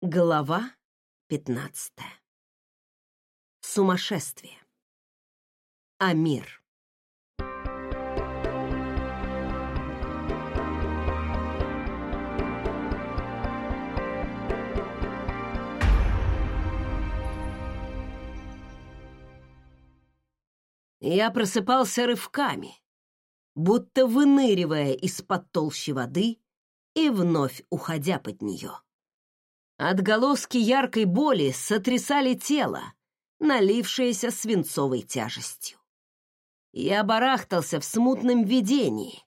Глава пятнадцатая. Сумасшествие. Амир. Я просыпался рывками, будто выныривая из-под толщи воды и вновь уходя под нее. Отголоски яркой боли сотрясали тело, налившееся свинцовой тяжестью. Я барахтался в смутном видении,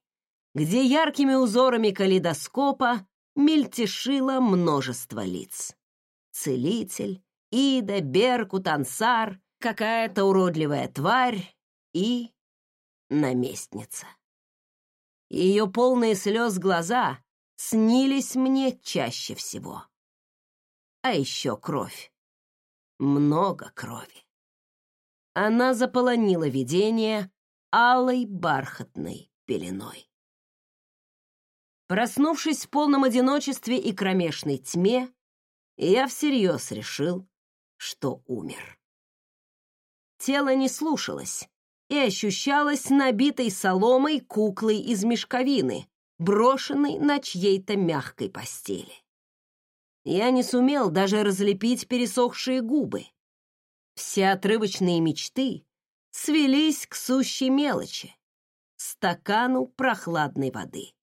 где яркими узорами калейдоскопа мельтешило множество лиц. Целитель, Ида, Беркут, Ансар, какая-то уродливая тварь и наместница. Ее полные слез глаза снились мне чаще всего а еще кровь. Много крови. Она заполонила видение алой бархатной пеленой. Проснувшись в полном одиночестве и кромешной тьме, я всерьез решил, что умер. Тело не слушалось и ощущалось набитой соломой куклой из мешковины, брошенной на чьей-то мягкой постели я не сумел даже разлепить пересохшие губы. Все отрывочные мечты свелись к сущей мелочи — стакану прохладной воды.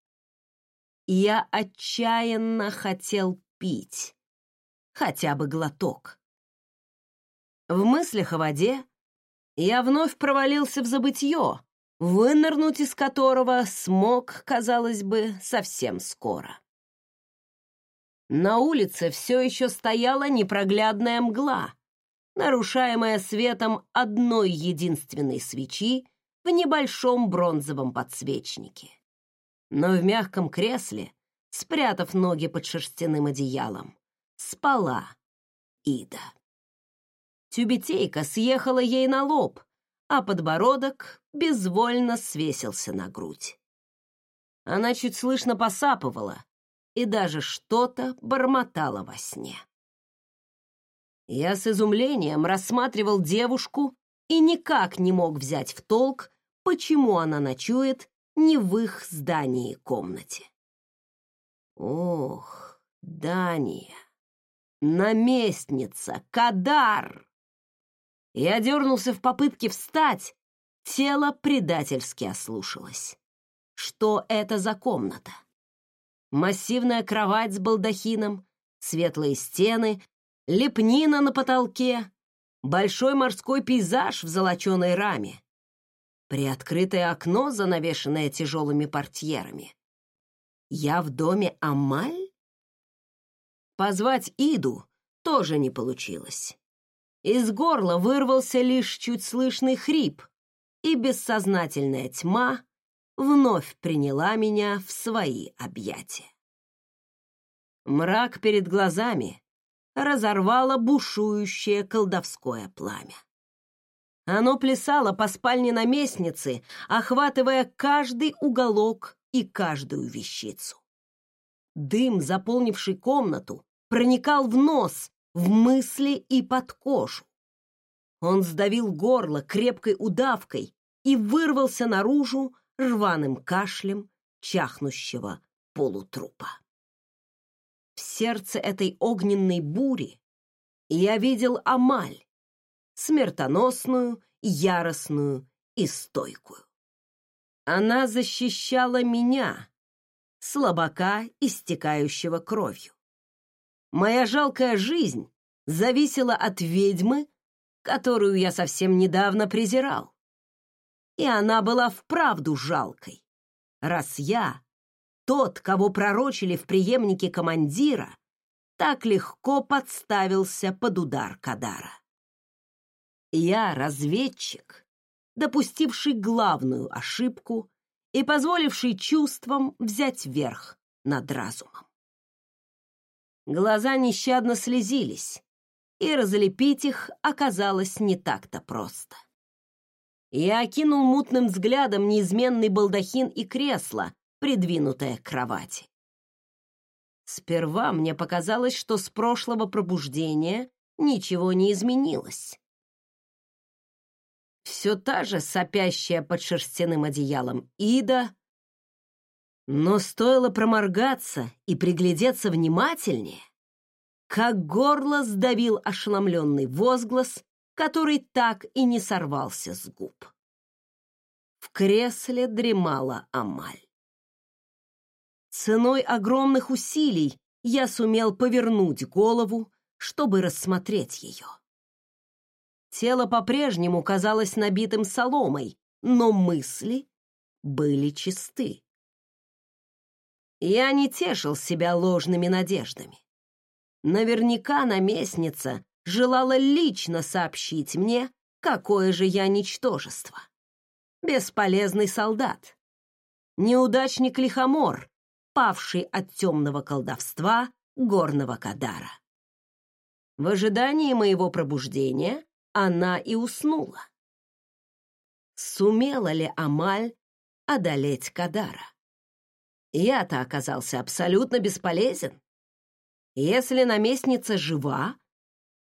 Я отчаянно хотел пить, хотя бы глоток. В мыслях о воде я вновь провалился в забытье, вынырнуть из которого смог, казалось бы, совсем скоро. На улице все еще стояла непроглядная мгла, нарушаемая светом одной единственной свечи в небольшом бронзовом подсвечнике. Но в мягком кресле, спрятав ноги под шерстяным одеялом, спала Ида. Тюбетейка съехала ей на лоб, а подбородок безвольно свесился на грудь. Она чуть слышно посапывала, и даже что-то бормотала во сне. Я с изумлением рассматривал девушку и никак не мог взять в толк, почему она ночует не в их здании комнате. Ох, Дания, наместница, Кадар! Я дернулся в попытке встать, тело предательски ослушалось. Что это за комната? Массивная кровать с балдахином, светлые стены, лепнина на потолке, большой морской пейзаж в золоченой раме, приоткрытое окно, занавешенное тяжелыми портьерами. Я в доме Амаль? Позвать Иду тоже не получилось. Из горла вырвался лишь чуть слышный хрип, и бессознательная тьма вновь приняла меня в свои объятия. Мрак перед глазами разорвало бушующее колдовское пламя. Оно плясало по спальне наместницы, охватывая каждый уголок и каждую вещицу. Дым, заполнивший комнату, проникал в нос, в мысли и под кожу. Он сдавил горло крепкой удавкой и вырвался наружу рваным кашлем чахнущего полутрупа. В сердце этой огненной бури я видел Амаль, смертоносную, яростную и стойкую. Она защищала меня, слабака, истекающего кровью. Моя жалкая жизнь зависела от ведьмы, которую я совсем недавно презирал и она была вправду жалкой. Раз я, тот, кого пророчили в преемнике командира, так легко подставился под удар Кадара. Я разведчик, допустивший главную ошибку и позволивший чувствам взять верх над разумом. Глаза нещадно слезились, и разлепить их оказалось не так-то просто. Я окинул мутным взглядом неизменный балдахин и кресло, придвинутое к кровати. Сперва мне показалось, что с прошлого пробуждения ничего не изменилось. Все та же сопящая под шерстяным одеялом Ида, но стоило проморгаться и приглядеться внимательнее, как горло сдавил ошеломленный возглас, который так и не сорвался с губ. В кресле дремала Амаль. Ценой огромных усилий я сумел повернуть голову, чтобы рассмотреть ее. Тело по-прежнему казалось набитым соломой, но мысли были чисты. Я не тешил себя ложными надеждами. Наверняка наместница желала лично сообщить мне, какое же я ничтожество. Бесполезный солдат. Неудачник-лихомор, павший от темного колдовства горного Кадара. В ожидании моего пробуждения она и уснула. Сумела ли Амаль одолеть Кадара? Я-то оказался абсолютно бесполезен. Если наместница жива,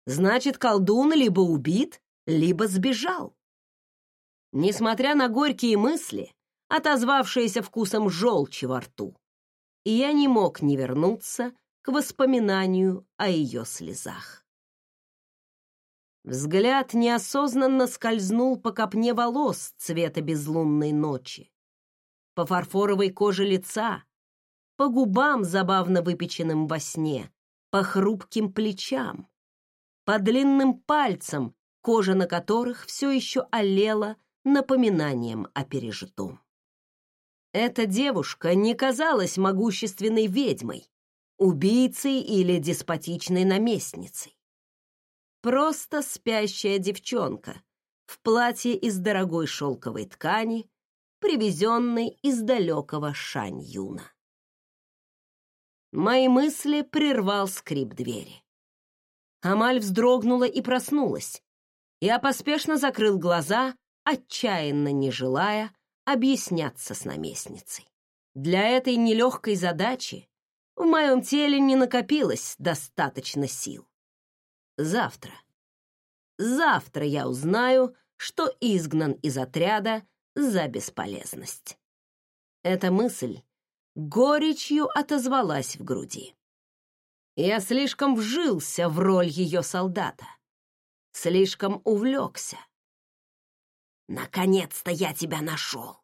значит, колдун либо убит, либо сбежал. Несмотря на горькие мысли, отозвавшиеся вкусом желчи во рту, я не мог не вернуться к воспоминанию о ее слезах. Взгляд неосознанно скользнул по копне волос цвета безлунной ночи, по фарфоровой коже лица, по губам, забавно выпеченным во сне, по хрупким плечам, по длинным пальцам, кожа на которых все еще олела напоминанием о пережитом. Эта девушка не казалась могущественной ведьмой, убийцей или деспотичной наместницей. Просто спящая девчонка в платье из дорогой шелковой ткани, привезенной из далекого Шань-Юна. Мои мысли прервал скрип двери. Амаль вздрогнула и проснулась. Я поспешно закрыл глаза, отчаянно не желая объясняться с наместницей. Для этой нелегкой задачи в моем теле не накопилось достаточно сил. Завтра. Завтра я узнаю, что изгнан из отряда за бесполезность. Эта мысль горечью отозвалась в груди. Я слишком вжился в роль ее солдата, слишком увлекся. «Наконец-то я тебя нашел!»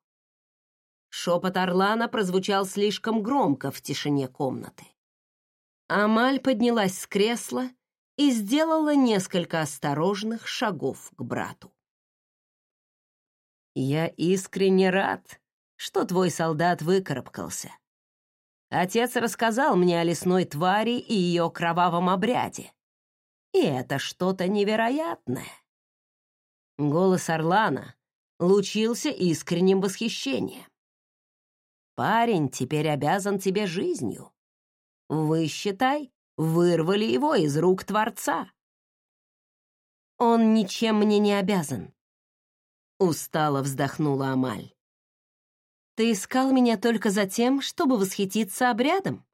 Шепот Орлана прозвучал слишком громко в тишине комнаты. Амаль поднялась с кресла и сделала несколько осторожных шагов к брату. «Я искренне рад, что твой солдат выкарабкался. Отец рассказал мне о лесной твари и ее кровавом обряде. И это что-то невероятное». Голос Орлана лучился искренним восхищением. «Парень теперь обязан тебе жизнью. Вы, считай, вырвали его из рук Творца. Он ничем мне не обязан. Устало вздохнула Амаль. Ты искал меня только за тем, чтобы восхититься обрядом?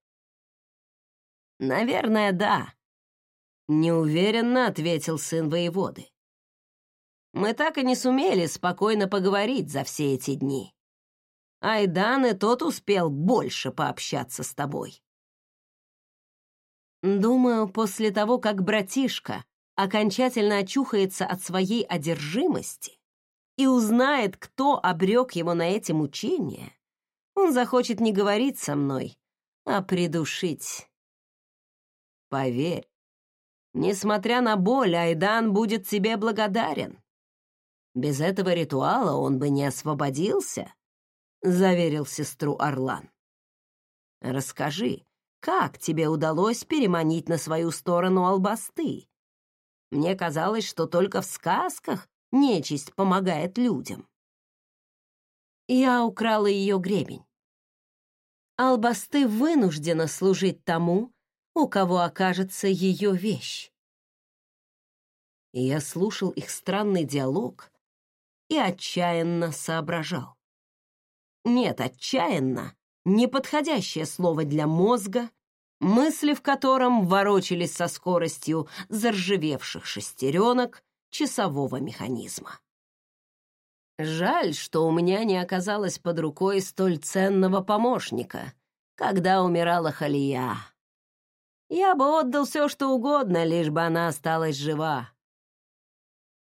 Наверное, да. Неуверенно ответил сын воеводы. Мы так и не сумели спокойно поговорить за все эти дни. Айдан и тот успел больше пообщаться с тобой. Думаю, после того, как братишка окончательно очухается от своей одержимости и узнает, кто обрек его на эти мучения, он захочет не говорить со мной, а придушить. Поверь, несмотря на боль, Айдан будет тебе благодарен. Без этого ритуала он бы не освободился, заверил сестру Орлан. Расскажи, как тебе удалось переманить на свою сторону албасты? Мне казалось, что только в сказках нечисть помогает людям. Я украла ее гребень. Албасты вынуждена служить тому, у кого окажется ее вещь. И я слушал их странный диалог и отчаянно соображал. Нет, отчаянно неподходящее слово для мозга мысли в котором ворочались со скоростью заржавевших шестеренок часового механизма. Жаль, что у меня не оказалось под рукой столь ценного помощника, когда умирала Халия. Я бы отдал все, что угодно, лишь бы она осталась жива.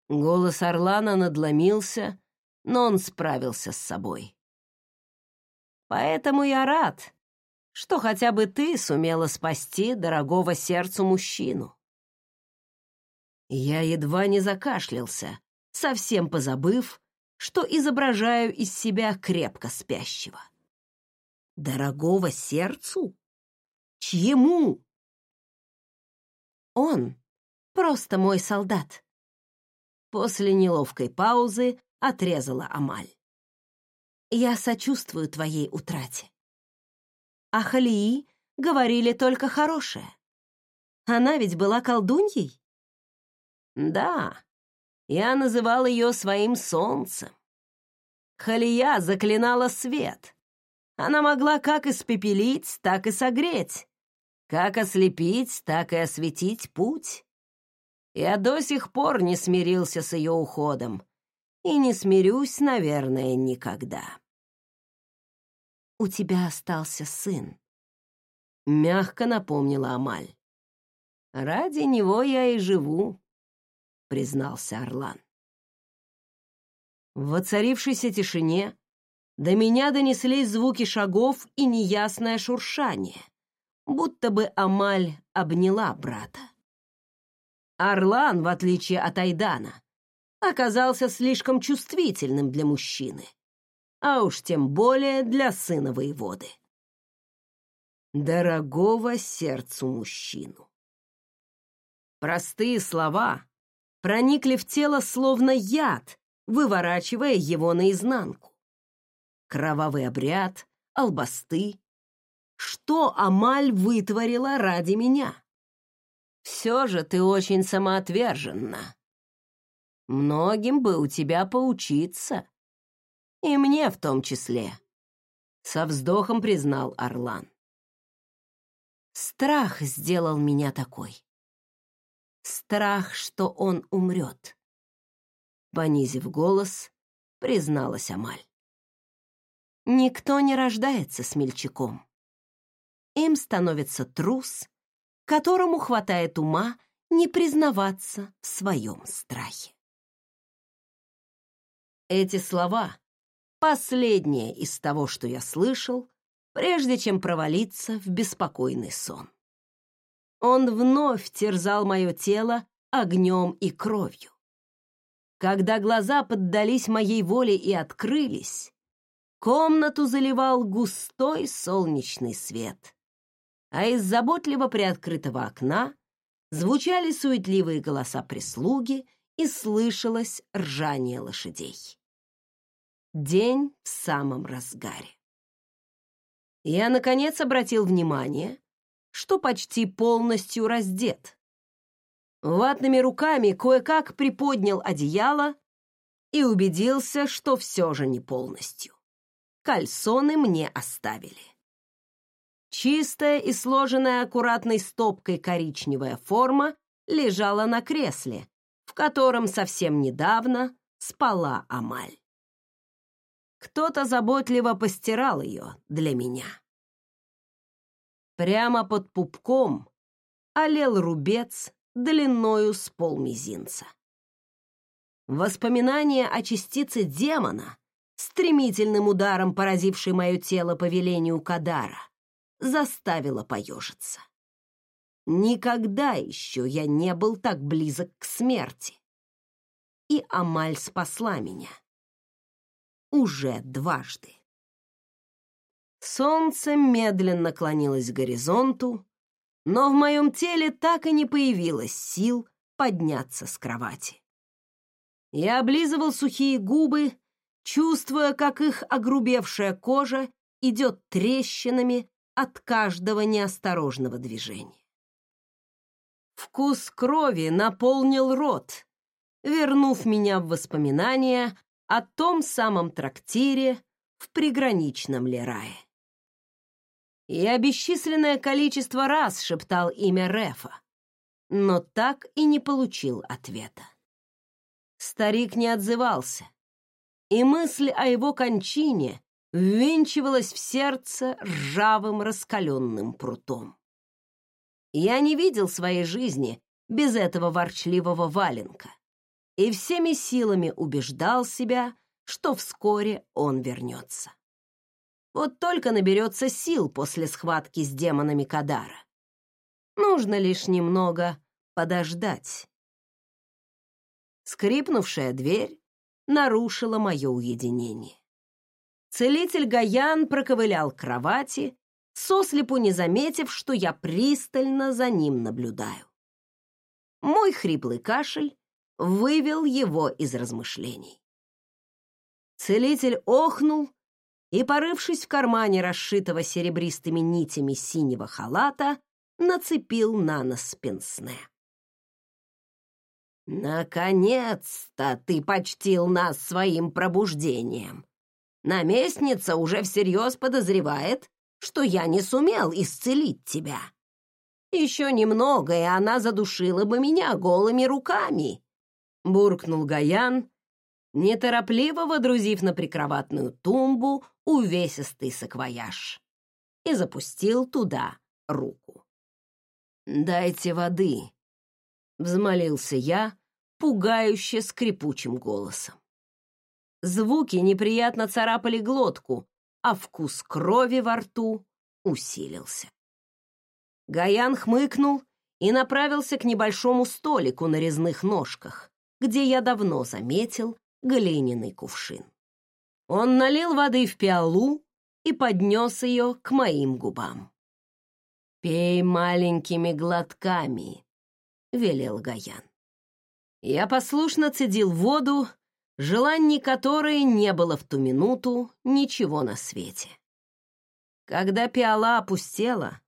Голос Орлана надломился, но он справился с собой. Поэтому я рад, что хотя бы ты сумела спасти дорогого сердцу мужчину. Я едва не закашлялся, совсем позабыв, что изображаю из себя крепко спящего. Дорогого сердцу? Чьему? Он просто мой солдат. После неловкой паузы отрезала Амаль. Я сочувствую твоей утрате. А Халии говорили только хорошее. Она ведь была колдуньей? Да, я называл ее своим солнцем. Халия заклинала свет. Она могла как испепелить, так и согреть, как ослепить, так и осветить путь. Я до сих пор не смирился с ее уходом и не смирюсь, наверное, никогда. «У тебя остался сын», — мягко напомнила Амаль. «Ради него я и живу», — признался Орлан. В воцарившейся тишине до меня донеслись звуки шагов и неясное шуршание, будто бы Амаль обняла брата. Орлан, в отличие от Айдана, оказался слишком чувствительным для мужчины, а уж тем более для сына воеводы. Дорогого сердцу мужчину. Простые слова, проникли в тело словно яд, выворачивая его наизнанку. Кровавый обряд, албасты. Что Амаль вытворила ради меня? Все же ты очень самоотверженна. Многим бы у тебя поучиться. И мне в том числе. Со вздохом признал Орлан. Страх сделал меня такой страх, что он умрет. Понизив голос, призналась Амаль. Никто не рождается смельчаком. Им становится трус, которому хватает ума не признаваться в своем страхе. Эти слова — последнее из того, что я слышал, прежде чем провалиться в беспокойный сон. Он вновь терзал мое тело огнем и кровью. Когда глаза поддались моей воле и открылись, комнату заливал густой солнечный свет, а из заботливо приоткрытого окна звучали суетливые голоса прислуги и слышалось ржание лошадей. День в самом разгаре. Я, наконец, обратил внимание, что почти полностью раздет. Ватными руками кое-как приподнял одеяло и убедился, что все же не полностью. Кальсоны мне оставили. Чистая и сложенная аккуратной стопкой коричневая форма лежала на кресле, в котором совсем недавно спала Амаль. Кто-то заботливо постирал ее для меня. Прямо под пупком олел рубец длиною с полмизинца. Воспоминание о частице демона, стремительным ударом поразившей мое тело по велению Кадара, заставило поежиться. Никогда еще я не был так близок к смерти. И Амаль спасла меня. Уже дважды. Солнце медленно клонилось к горизонту, но в моем теле так и не появилось сил подняться с кровати. Я облизывал сухие губы, чувствуя, как их огрубевшая кожа идет трещинами от каждого неосторожного движения. Вкус крови наполнил рот, вернув меня в воспоминания о том самом трактире в приграничном Лерае. Я бесчисленное количество раз шептал имя Рефа, но так и не получил ответа. Старик не отзывался, и мысль о его кончине ввинчивалась в сердце ржавым раскаленным прутом. Я не видел своей жизни без этого ворчливого валенка и всеми силами убеждал себя, что вскоре он вернется. Вот только наберется сил после схватки с демонами Кадара. Нужно лишь немного подождать. Скрипнувшая дверь нарушила мое уединение. Целитель Гаян проковылял к кровати, сослепу не заметив, что я пристально за ним наблюдаю. Мой хриплый кашель вывел его из размышлений. Целитель охнул и, порывшись в кармане расшитого серебристыми нитями синего халата, нацепил на нос пенсне. «Наконец-то ты почтил нас своим пробуждением. Наместница уже всерьез подозревает, что я не сумел исцелить тебя. Еще немного, и она задушила бы меня голыми руками», — буркнул Гаян, неторопливо водрузив на прикроватную тумбу увесистый саквояж и запустил туда руку. «Дайте воды», — взмолился я, пугающе скрипучим голосом. Звуки неприятно царапали глотку, а вкус крови во рту усилился. Гаян хмыкнул и направился к небольшому столику на резных ножках, где я давно заметил глиняный кувшин. Он налил воды в пиалу и поднес ее к моим губам. «Пей маленькими глотками», — велел Гаян. Я послушно цедил воду, желаний которой не было в ту минуту ничего на свете. Когда пиала опустела,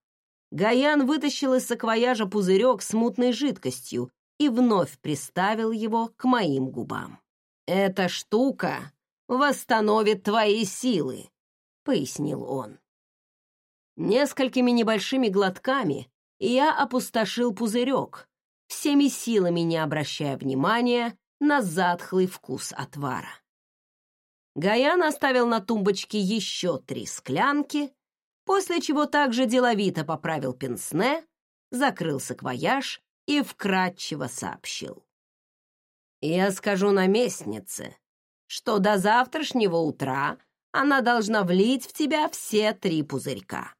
Гаян вытащил из саквояжа пузырек с мутной жидкостью и вновь приставил его к моим губам. «Эта штука восстановит твои силы», — пояснил он. Несколькими небольшими глотками я опустошил пузырек, всеми силами не обращая внимания на затхлый вкус отвара. Гаян оставил на тумбочке еще три склянки, после чего также деловито поправил пенсне, закрыл саквояж и вкратчиво сообщил. «Я скажу наместнице, что до завтрашнего утра она должна влить в тебя все три пузырька.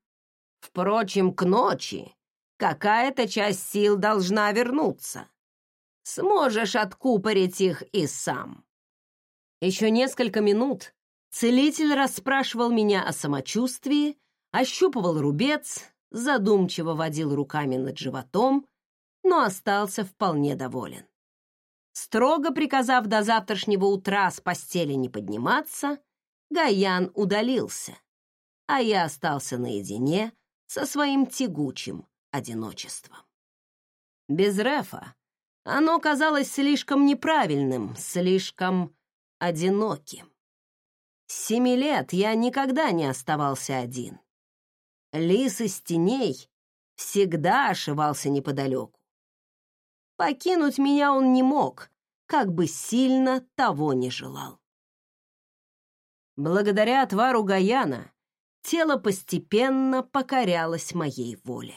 Впрочем, к ночи какая-то часть сил должна вернуться. Сможешь откупорить их и сам. Еще несколько минут целитель расспрашивал меня о самочувствии, ощупывал рубец, задумчиво водил руками над животом, но остался вполне доволен. Строго приказав до завтрашнего утра с постели не подниматься, Гаян удалился, а я остался наедине со своим тягучим одиночеством. Без Рефа оно казалось слишком неправильным, слишком одиноким. С семи лет я никогда не оставался один. Лис из теней всегда ошивался неподалеку. Покинуть меня он не мог, как бы сильно того не желал. Благодаря отвару Гаяна тело постепенно покорялось моей воле.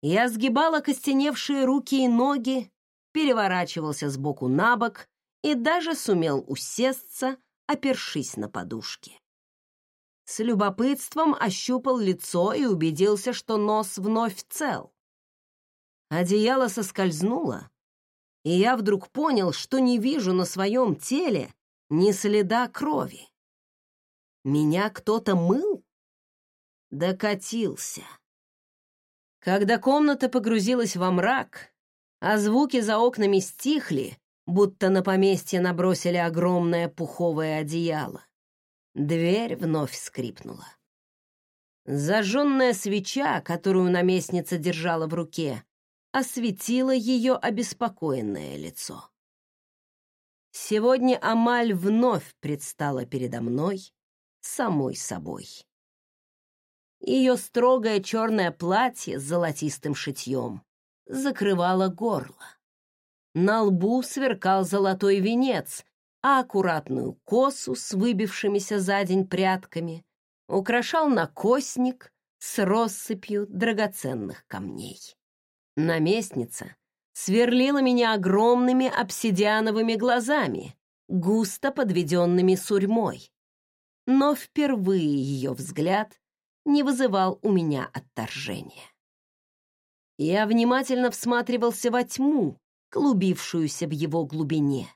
Я сгибала костеневшие руки и ноги, переворачивался с боку на бок и даже сумел усесться, опершись на подушке. С любопытством ощупал лицо и убедился, что нос вновь цел. Одеяло соскользнуло, и я вдруг понял, что не вижу на своем теле ни следа крови. Меня кто-то мыл? Докатился. Когда комната погрузилась во мрак, а звуки за окнами стихли, будто на поместье набросили огромное пуховое одеяло, дверь вновь скрипнула. Зажженная свеча, которую наместница держала в руке, осветила ее обеспокоенное лицо. Сегодня Амаль вновь предстала передо мной самой собой. Ее строгое черное платье с золотистым шитьем закрывало горло. На лбу сверкал золотой венец, а аккуратную косу с выбившимися за день прядками украшал накосник с россыпью драгоценных камней. Наместница сверлила меня огромными обсидиановыми глазами, густо подведенными сурьмой. Но впервые ее взгляд не вызывал у меня отторжения. Я внимательно всматривался во тьму, клубившуюся в его глубине,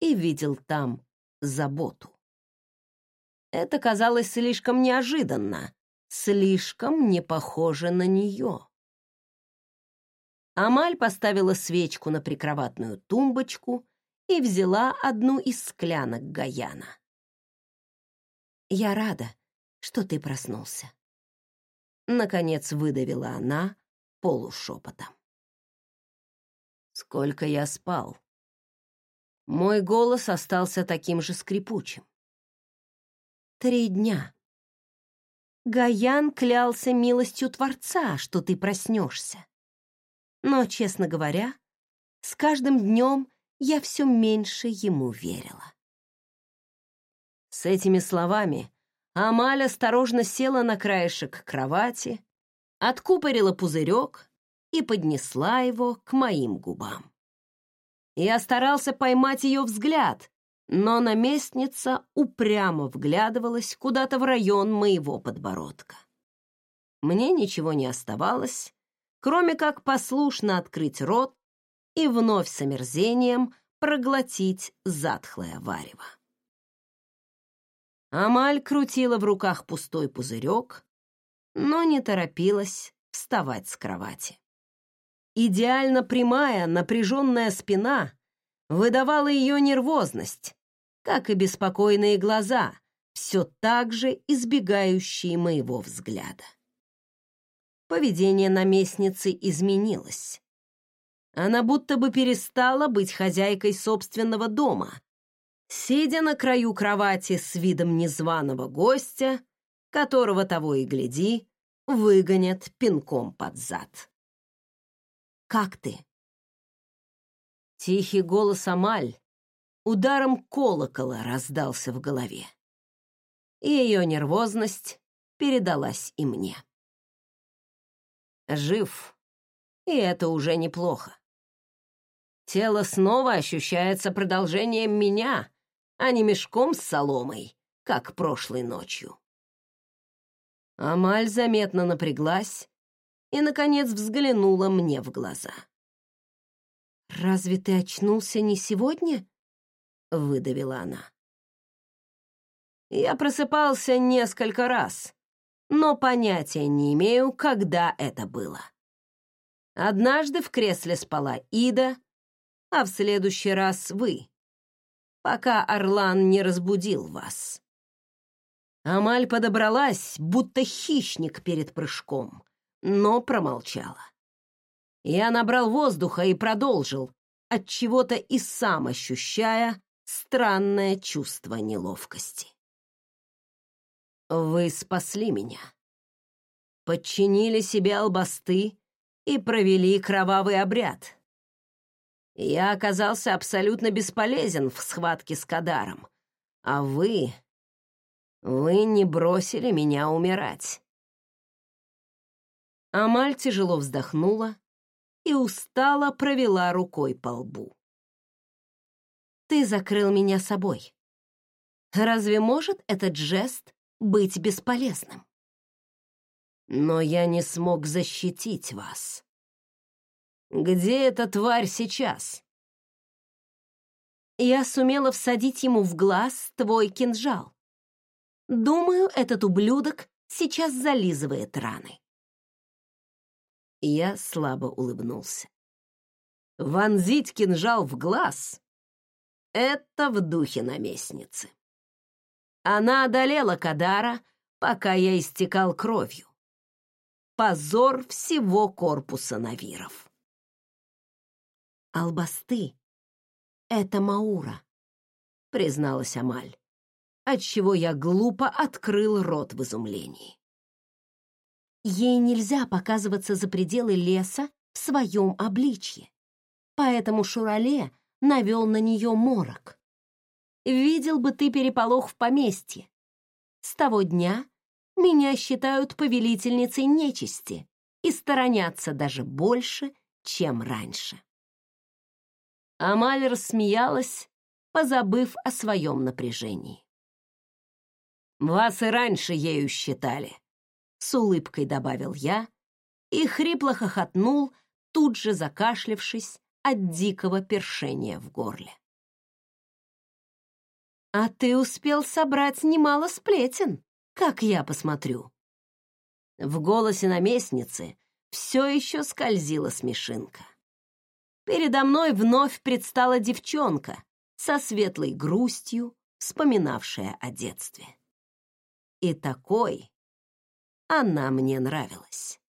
и видел там заботу. Это казалось слишком неожиданно, слишком не похоже на нее. Амаль поставила свечку на прикроватную тумбочку и взяла одну из склянок Гаяна. «Я рада, что ты проснулся. Наконец выдавила она полушепотом. Сколько я спал. Мой голос остался таким же скрипучим. Три дня. Гаян клялся милостью Творца, что ты проснешься. Но, честно говоря, с каждым днем я все меньше ему верила. С этими словами Амаль осторожно села на краешек кровати, откупорила пузырек и поднесла его к моим губам. Я старался поймать ее взгляд, но наместница упрямо вглядывалась куда-то в район моего подбородка. Мне ничего не оставалось, кроме как послушно открыть рот и вновь с омерзением проглотить затхлое варево. Амаль крутила в руках пустой пузырек, но не торопилась вставать с кровати. Идеально прямая, напряженная спина выдавала ее нервозность, как и беспокойные глаза, все так же избегающие моего взгляда. Поведение наместницы изменилось. Она будто бы перестала быть хозяйкой собственного дома сидя на краю кровати с видом незваного гостя, которого того и гляди, выгонят пинком под зад. «Как ты?» Тихий голос Амаль ударом колокола раздался в голове. Ее нервозность передалась и мне. Жив, и это уже неплохо. Тело снова ощущается продолжением меня, а не мешком с соломой, как прошлой ночью. Амаль заметно напряглась и, наконец, взглянула мне в глаза. «Разве ты очнулся не сегодня?» — выдавила она. Я просыпался несколько раз, но понятия не имею, когда это было. Однажды в кресле спала Ида, а в следующий раз вы пока Орлан не разбудил вас. Амаль подобралась, будто хищник перед прыжком, но промолчала. Я набрал воздуха и продолжил, от чего-то и сам ощущая странное чувство неловкости. Вы спасли меня. Подчинили себе албасты и провели кровавый обряд. Я оказался абсолютно бесполезен в схватке с Кадаром. А вы... Вы не бросили меня умирать. Амаль тяжело вздохнула и устало провела рукой по лбу. Ты закрыл меня собой. Разве может этот жест быть бесполезным? Но я не смог защитить вас. Где эта тварь сейчас? Я сумела всадить ему в глаз твой кинжал. Думаю, этот ублюдок сейчас зализывает раны. Я слабо улыбнулся. Вонзить кинжал в глаз — это в духе наместницы. Она одолела Кадара, пока я истекал кровью. Позор всего корпуса Навиров. Албасты — это Маура, призналась Амаль, отчего я глупо открыл рот в изумлении. Ей нельзя показываться за пределы леса в своем обличье. Поэтому Шурале навел на нее морок. Видел бы ты переполох в поместье. С того дня меня считают повелительницей нечисти и сторонятся даже больше, чем раньше. Амаль рассмеялась, позабыв о своем напряжении. «Вас и раньше ею считали», — с улыбкой добавил я и хрипло хохотнул, тут же закашлявшись от дикого першения в горле. «А ты успел собрать немало сплетен, как я посмотрю». В голосе наместницы все еще скользила смешинка. Передо мной вновь предстала девчонка со светлой грустью, вспоминавшая о детстве. И такой она мне нравилась.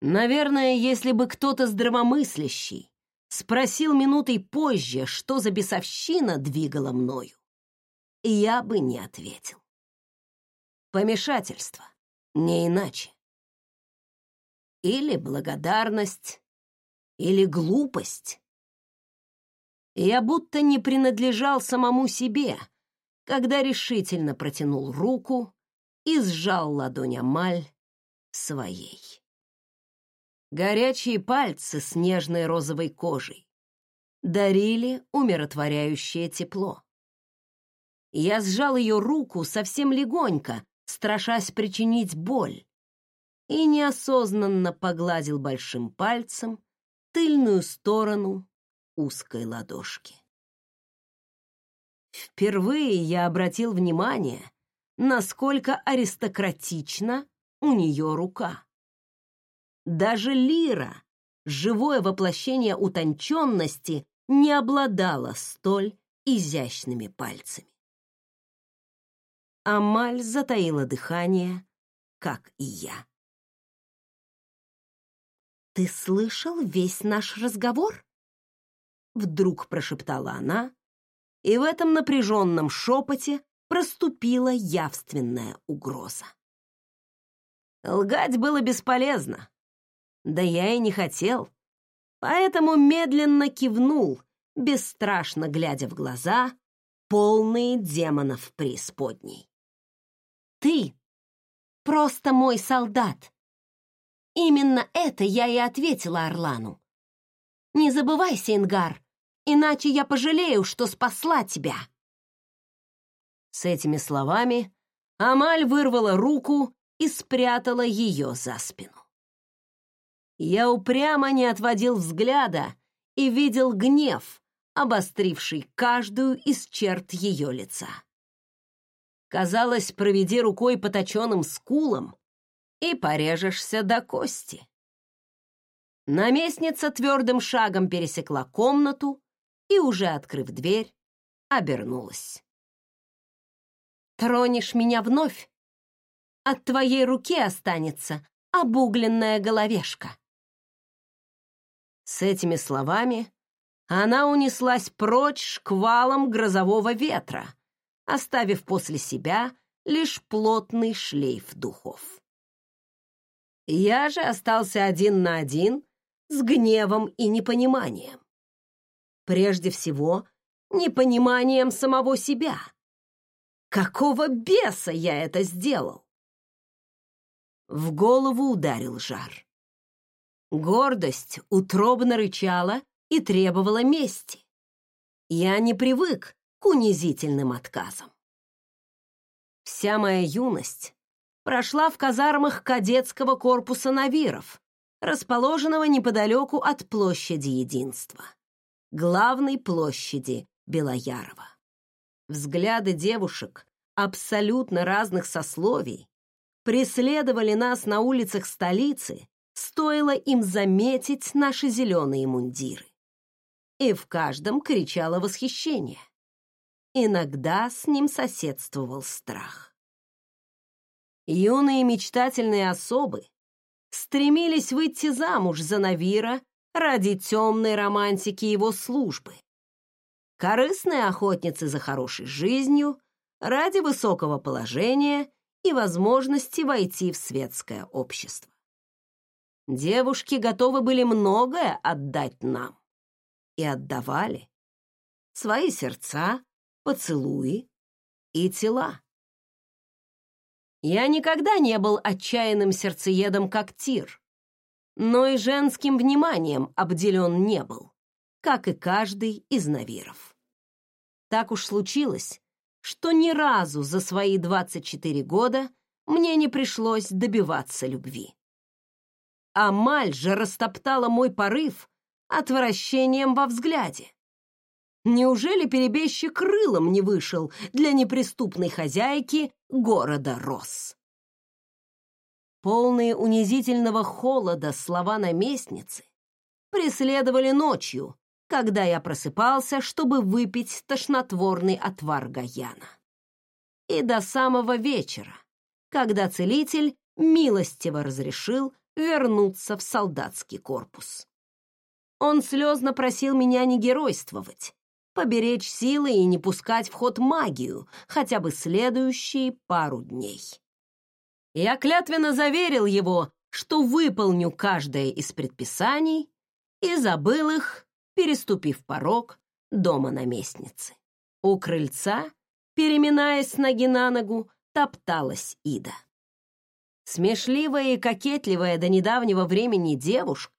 Наверное, если бы кто-то здравомыслящий спросил минутой позже, что за бесовщина двигала мною, я бы не ответил. Помешательство, не иначе. Или благодарность, или глупость. Я будто не принадлежал самому себе, когда решительно протянул руку и сжал ладонь Амаль своей. Горячие пальцы с нежной розовой кожей дарили умиротворяющее тепло. Я сжал ее руку совсем легонько, страшась причинить боль, и неосознанно погладил большим пальцем тыльную сторону узкой ладошки. Впервые я обратил внимание, насколько аристократична у нее рука. Даже Лира, живое воплощение утонченности, не обладала столь изящными пальцами. Амаль затаила дыхание, как и я. «Ты слышал весь наш разговор?» Вдруг прошептала она, и в этом напряженном шепоте проступила явственная угроза. Лгать было бесполезно. Да я и не хотел. Поэтому медленно кивнул, бесстрашно глядя в глаза, полные демонов преисподней. «Ты просто мой солдат!» Именно это я и ответила Орлану. «Не забывайся, Ингар, иначе я пожалею, что спасла тебя». С этими словами Амаль вырвала руку и спрятала ее за спину. Я упрямо не отводил взгляда и видел гнев, обостривший каждую из черт ее лица. Казалось, проведи рукой по точенным скулам, и порежешься до кости. Наместница твердым шагом пересекла комнату и, уже открыв дверь, обернулась. «Тронешь меня вновь? От твоей руки останется обугленная головешка». С этими словами она унеслась прочь шквалом грозового ветра, оставив после себя лишь плотный шлейф духов. Я же остался один на один с гневом и непониманием. Прежде всего, непониманием самого себя. Какого беса я это сделал? В голову ударил жар. Гордость утробно рычала и требовала мести. Я не привык к унизительным отказам. Вся моя юность прошла в казармах кадетского корпуса Навиров, расположенного неподалеку от площади Единства, главной площади Белоярова. Взгляды девушек абсолютно разных сословий преследовали нас на улицах столицы, стоило им заметить наши зеленые мундиры. И в каждом кричало восхищение. Иногда с ним соседствовал страх юные мечтательные особы стремились выйти замуж за Навира ради темной романтики его службы. Корыстные охотницы за хорошей жизнью ради высокого положения и возможности войти в светское общество. Девушки готовы были многое отдать нам. И отдавали. Свои сердца, поцелуи и тела. Я никогда не был отчаянным сердцеедом, как Тир, но и женским вниманием обделен не был, как и каждый из навиров. Так уж случилось, что ни разу за свои 24 года мне не пришлось добиваться любви. Амаль же растоптала мой порыв отвращением во взгляде. Неужели перебежчик крылом не вышел для неприступной хозяйки города Рос? Полные унизительного холода слова наместницы преследовали ночью, когда я просыпался, чтобы выпить тошнотворный отвар Гаяна. И до самого вечера, когда целитель милостиво разрешил вернуться в солдатский корпус. Он слезно просил меня не геройствовать, поберечь силы и не пускать в ход магию хотя бы следующие пару дней. Я клятвенно заверил его, что выполню каждое из предписаний и забыл их переступив порог дома наместницы. У крыльца, переминаясь ноги на ногу, топталась Ида. Смешливая и кокетливая до недавнего времени девушка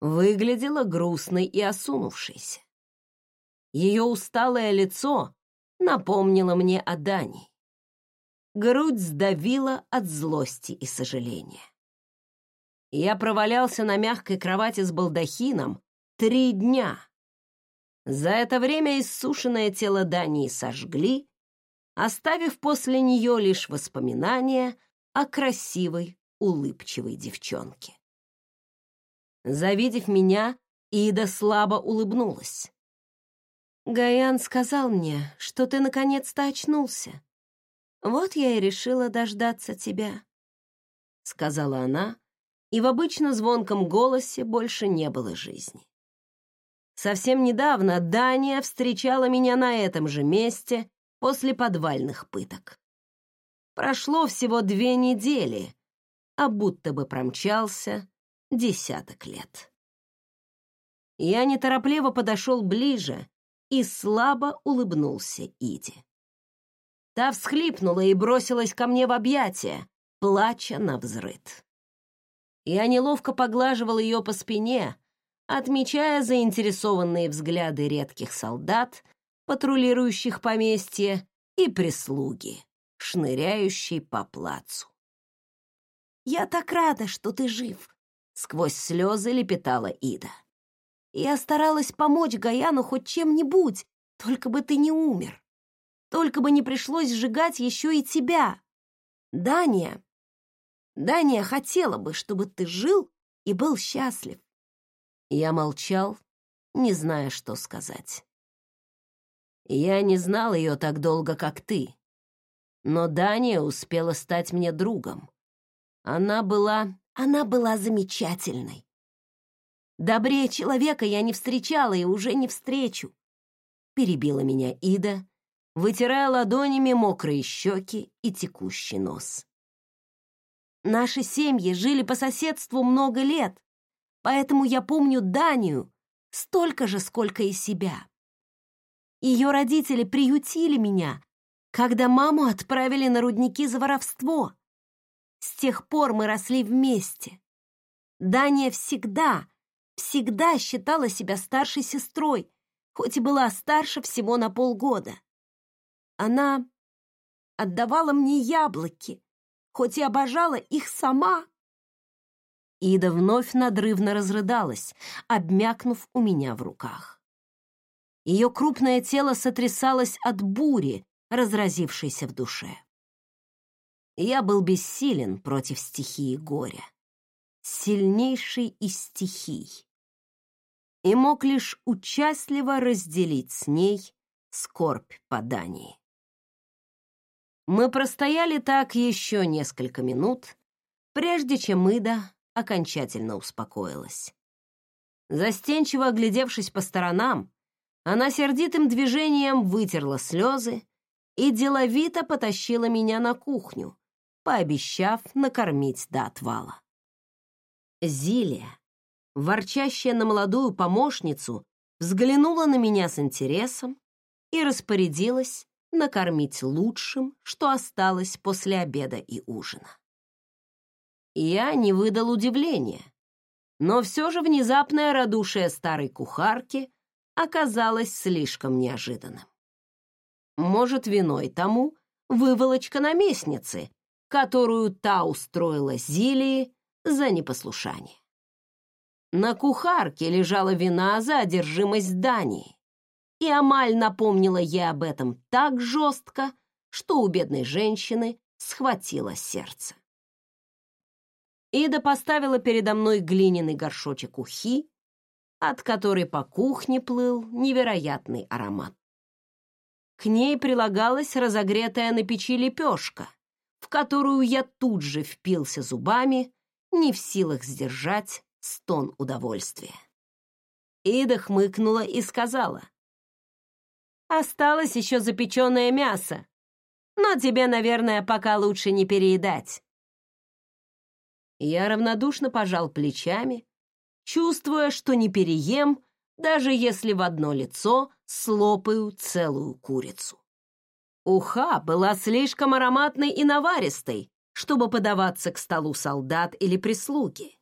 выглядела грустной и осунувшейся. Ее усталое лицо напомнило мне о Дани. Грудь сдавила от злости и сожаления. Я провалялся на мягкой кровати с балдахином, Три дня. За это время иссушенное тело Дании сожгли, оставив после нее лишь воспоминания о красивой, улыбчивой девчонке. Завидев меня, Ида слабо улыбнулась. «Гаян сказал мне, что ты наконец-то очнулся. Вот я и решила дождаться тебя», — сказала она, и в обычно звонком голосе больше не было жизни. Совсем недавно Дания встречала меня на этом же месте после подвальных пыток. Прошло всего две недели, а будто бы промчался десяток лет. Я неторопливо подошел ближе и слабо улыбнулся Иде. Та всхлипнула и бросилась ко мне в объятия, плача на взрыд. Я неловко поглаживал ее по спине, отмечая заинтересованные взгляды редких солдат, патрулирующих поместье, и прислуги, шныряющей по плацу. «Я так рада, что ты жив!» — сквозь слезы лепетала Ида. «Я старалась помочь Гаяну хоть чем-нибудь, только бы ты не умер. Только бы не пришлось сжигать еще и тебя. Дания, Дания хотела бы, чтобы ты жил и был счастлив. Я молчал, не зная, что сказать. Я не знал ее так долго, как ты. Но Дания успела стать мне другом. Она была... Она была замечательной. Добрее человека я не встречала и уже не встречу. Перебила меня Ида, вытирая ладонями мокрые щеки и текущий нос. Наши семьи жили по соседству много лет, Поэтому я помню Данию столько же, сколько и себя. Ее родители приютили меня, когда маму отправили на рудники за воровство. С тех пор мы росли вместе. Дания всегда, всегда считала себя старшей сестрой, хоть и была старше всего на полгода. Она отдавала мне яблоки, хоть и обожала их сама. Ида вновь надрывно разрыдалась, обмякнув у меня в руках. Ее крупное тело сотрясалось от бури, разразившейся в душе. Я был бессилен против стихии горя, сильнейшей из стихий, и мог лишь участливо разделить с ней скорбь по Дании. Мы простояли так еще несколько минут, прежде чем Ида окончательно успокоилась. Застенчиво оглядевшись по сторонам, она сердитым движением вытерла слезы и деловито потащила меня на кухню, пообещав накормить до отвала. Зилия, ворчащая на молодую помощницу, взглянула на меня с интересом и распорядилась накормить лучшим, что осталось после обеда и ужина. Я не выдал удивления, но все же внезапное радушие старой кухарки оказалось слишком неожиданным. Может, виной тому выволочка наместницы, которую та устроила Зилии за непослушание. На кухарке лежала вина за одержимость Дании, и Амаль напомнила ей об этом так жестко, что у бедной женщины схватило сердце. Ида поставила передо мной глиняный горшочек ухи, от которой по кухне плыл невероятный аромат. К ней прилагалась разогретая на печи лепешка, в которую я тут же впился зубами, не в силах сдержать стон удовольствия. Ида хмыкнула и сказала, «Осталось еще запеченное мясо, но тебе, наверное, пока лучше не переедать». Я равнодушно пожал плечами, чувствуя, что не переем, даже если в одно лицо слопаю целую курицу. Уха была слишком ароматной и наваристой, чтобы подаваться к столу солдат или прислуги.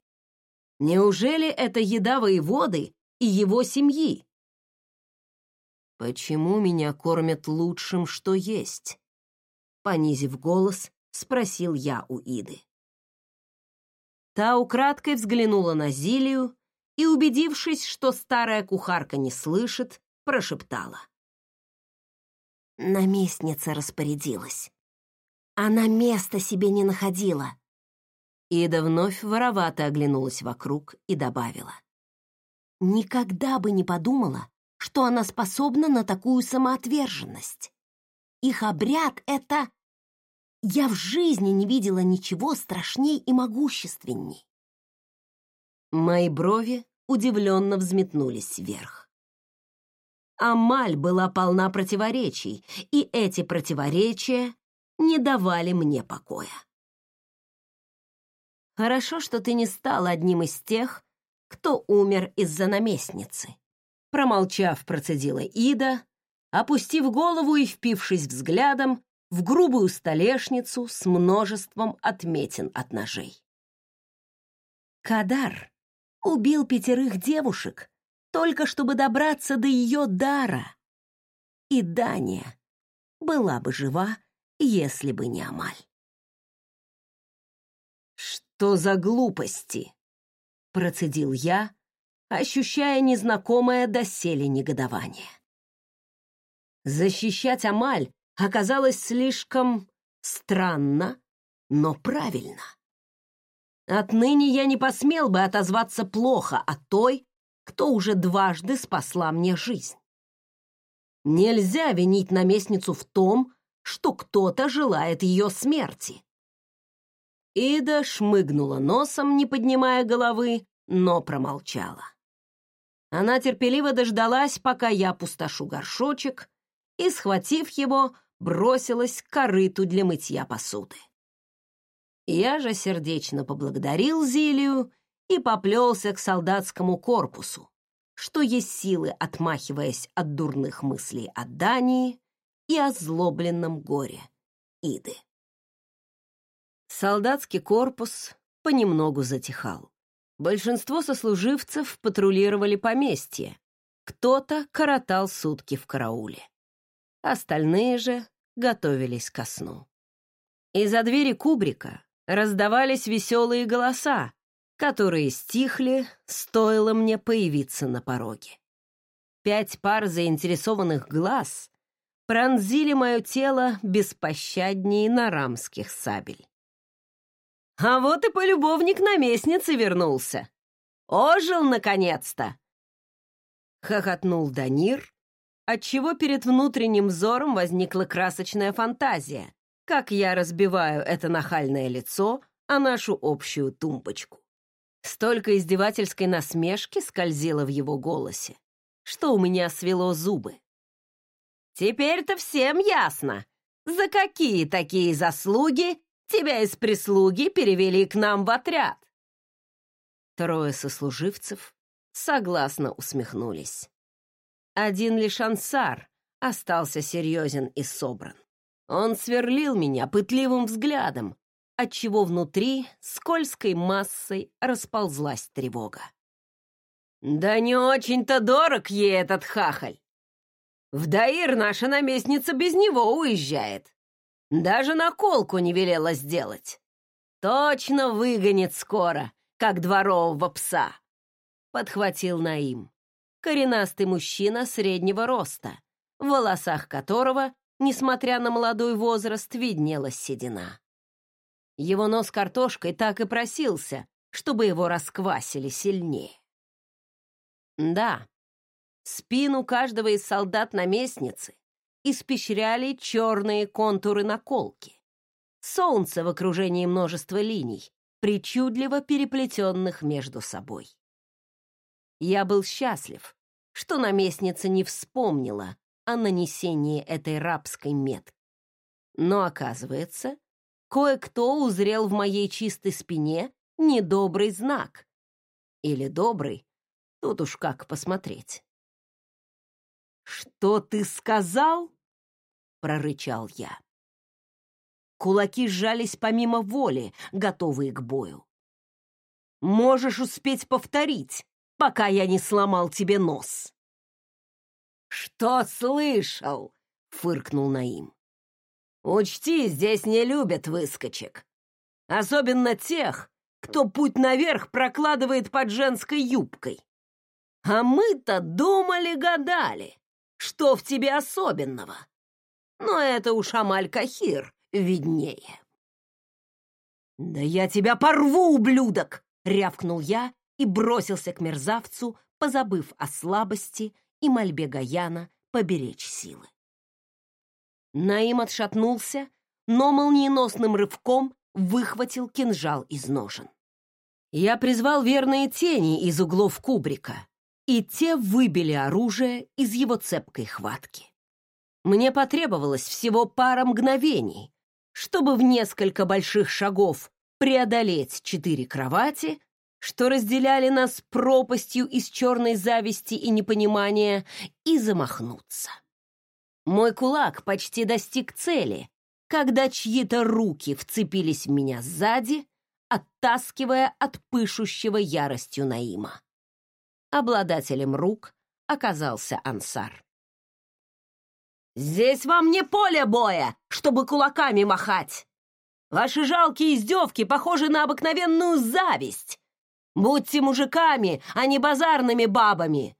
Неужели это еда воеводы и его семьи? Почему меня кормят лучшим, что есть? Понизив голос, спросил я у Иды. Та украдкой взглянула на Зилию и, убедившись, что старая кухарка не слышит, прошептала. Наместница распорядилась. Она места себе не находила. Ида вновь воровато оглянулась вокруг и добавила. Никогда бы не подумала, что она способна на такую самоотверженность. Их обряд — это... Я в жизни не видела ничего страшней и могущественней. Мои брови удивленно взметнулись вверх. Амаль была полна противоречий, и эти противоречия не давали мне покоя. Хорошо, что ты не стал одним из тех, кто умер из-за наместницы. Промолчав, процедила Ида, опустив голову и впившись взглядом в грубую столешницу с множеством отметин от ножей. Кадар убил пятерых девушек, только чтобы добраться до ее дара. И Дания была бы жива, если бы не Амаль. «Что за глупости?» — процедил я, ощущая незнакомое доселе негодование. Защищать Амаль оказалось слишком странно, но правильно. Отныне я не посмел бы отозваться плохо о той, кто уже дважды спасла мне жизнь. Нельзя винить наместницу в том, что кто-то желает ее смерти. Ида шмыгнула носом, не поднимая головы, но промолчала. Она терпеливо дождалась, пока я пустошу горшочек, и, схватив его, бросилась к корыту для мытья посуды. Я же сердечно поблагодарил Зилию и поплелся к солдатскому корпусу, что есть силы, отмахиваясь от дурных мыслей о Дании и озлобленном горе Иды. Солдатский корпус понемногу затихал. Большинство сослуживцев патрулировали поместье, кто-то коротал сутки в карауле. Остальные же готовились ко сну. Из-за двери кубрика раздавались веселые голоса, которые стихли, стоило мне появиться на пороге. Пять пар заинтересованных глаз пронзили мое тело беспощаднее нарамских сабель. «А вот и полюбовник наместницы вернулся! Ожил, наконец-то!» Хохотнул Данир, отчего перед внутренним взором возникла красочная фантазия, как я разбиваю это нахальное лицо о нашу общую тумбочку. Столько издевательской насмешки скользило в его голосе, что у меня свело зубы. Теперь-то всем ясно, за какие такие заслуги тебя из прислуги перевели к нам в отряд!» Трое сослуживцев согласно усмехнулись. Один лишь ансар остался серьезен и собран. Он сверлил меня пытливым взглядом, отчего внутри скользкой массой расползлась тревога. «Да не очень-то дорог ей этот хахаль. В Даир наша наместница без него уезжает. Даже наколку не велела сделать. Точно выгонит скоро, как дворового пса», — подхватил Наим. Коренастый мужчина среднего роста, в волосах которого, несмотря на молодой возраст, виднелась седина. Его нос картошкой так и просился, чтобы его расквасили сильнее. Да, спину каждого из солдат наместницы испещряли черные контуры наколки. Солнце в окружении множества линий, причудливо переплетенных между собой. Я был счастлив, что наместница не вспомнила о нанесении этой рабской метки. Но, оказывается, кое-кто узрел в моей чистой спине недобрый знак. Или добрый, Тут уж как посмотреть. «Что ты сказал?» — прорычал я. Кулаки сжались помимо воли, готовые к бою. «Можешь успеть повторить, пока я не сломал тебе нос». «Что слышал?» — фыркнул Наим. «Учти, здесь не любят выскочек. Особенно тех, кто путь наверх прокладывает под женской юбкой. А мы-то думали-гадали, что в тебе особенного. Но это уж Амаль-Кахир виднее. «Да я тебя порву, ублюдок!» — рявкнул я и бросился к мерзавцу, позабыв о слабости и мольбе Гаяна поберечь силы. Наим отшатнулся, но молниеносным рывком выхватил кинжал из ножен. Я призвал верные тени из углов кубрика, и те выбили оружие из его цепкой хватки. Мне потребовалось всего пара мгновений, чтобы в несколько больших шагов преодолеть четыре кровати, что разделяли нас пропастью из черной зависти и непонимания, и замахнуться. Мой кулак почти достиг цели, когда чьи-то руки вцепились в меня сзади, оттаскивая от пышущего яростью Наима. Обладателем рук оказался Ансар. «Здесь вам не поле боя, чтобы кулаками махать! Ваши жалкие издевки похожи на обыкновенную зависть! Будьте мужиками, а не базарными бабами!»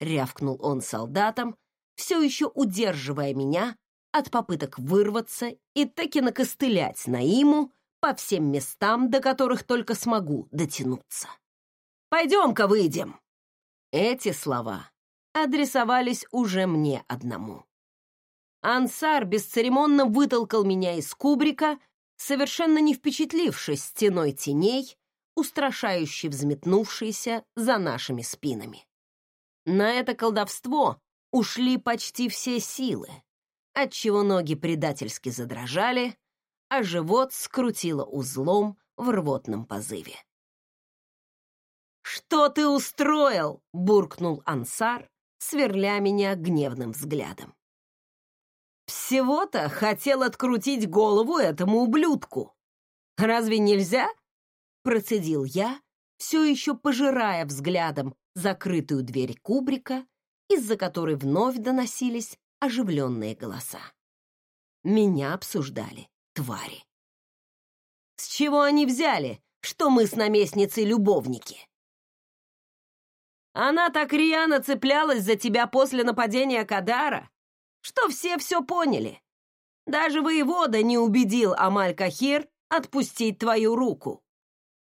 Рявкнул он солдатам, все еще удерживая меня от попыток вырваться и таки накостылять Наиму по всем местам, до которых только смогу дотянуться. «Пойдем-ка выйдем!» Эти слова адресовались уже мне одному. Ансар бесцеремонно вытолкал меня из кубрика, совершенно не впечатлившись стеной теней, устрашающе взметнувшейся за нашими спинами. На это колдовство ушли почти все силы, отчего ноги предательски задрожали, а живот скрутило узлом в рвотном позыве. «Что ты устроил?» — буркнул Ансар, сверля меня гневным взглядом. «Всего-то хотел открутить голову этому ублюдку. Разве нельзя?» — процедил я, все еще пожирая взглядом закрытую дверь кубрика, из-за которой вновь доносились оживленные голоса. Меня обсуждали твари. «С чего они взяли, что мы с наместницей любовники?» Она так рьяно цеплялась за тебя после нападения Кадара, что все все поняли. Даже воевода не убедил Амаль-Кахир отпустить твою руку.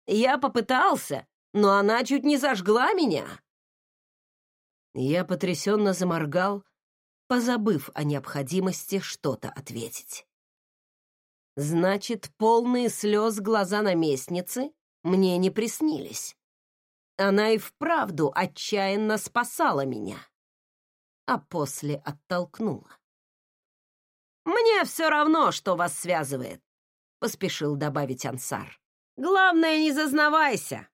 Я попытался, но она чуть не зажгла меня. Я потрясенно заморгал, позабыв о необходимости что-то ответить. Значит, полные слез глаза наместницы мне не приснились. Она и вправду отчаянно спасала меня, а после оттолкнула. «Мне все равно, что вас связывает. поспешил добавить Ансар. Главное, не зазнавайся.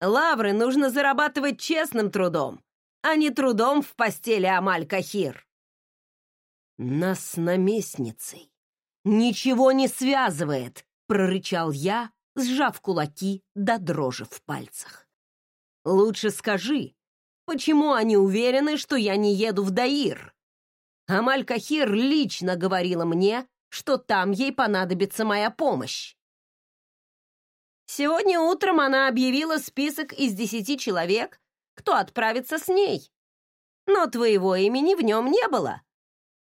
Лавры нужно зарабатывать честным трудом, а не трудом в постели Амаль-Кахир. Нас с наместницей ничего не связывает, прорычал я, сжав кулаки до дрожи в пальцах. Лучше скажи, почему они уверены, что я не еду в Даир? Амаль-Кахир лично говорила мне, что там ей понадобится моя помощь. Сегодня утром она объявила список из десяти человек, кто отправится с ней. Но твоего имени в нем не было.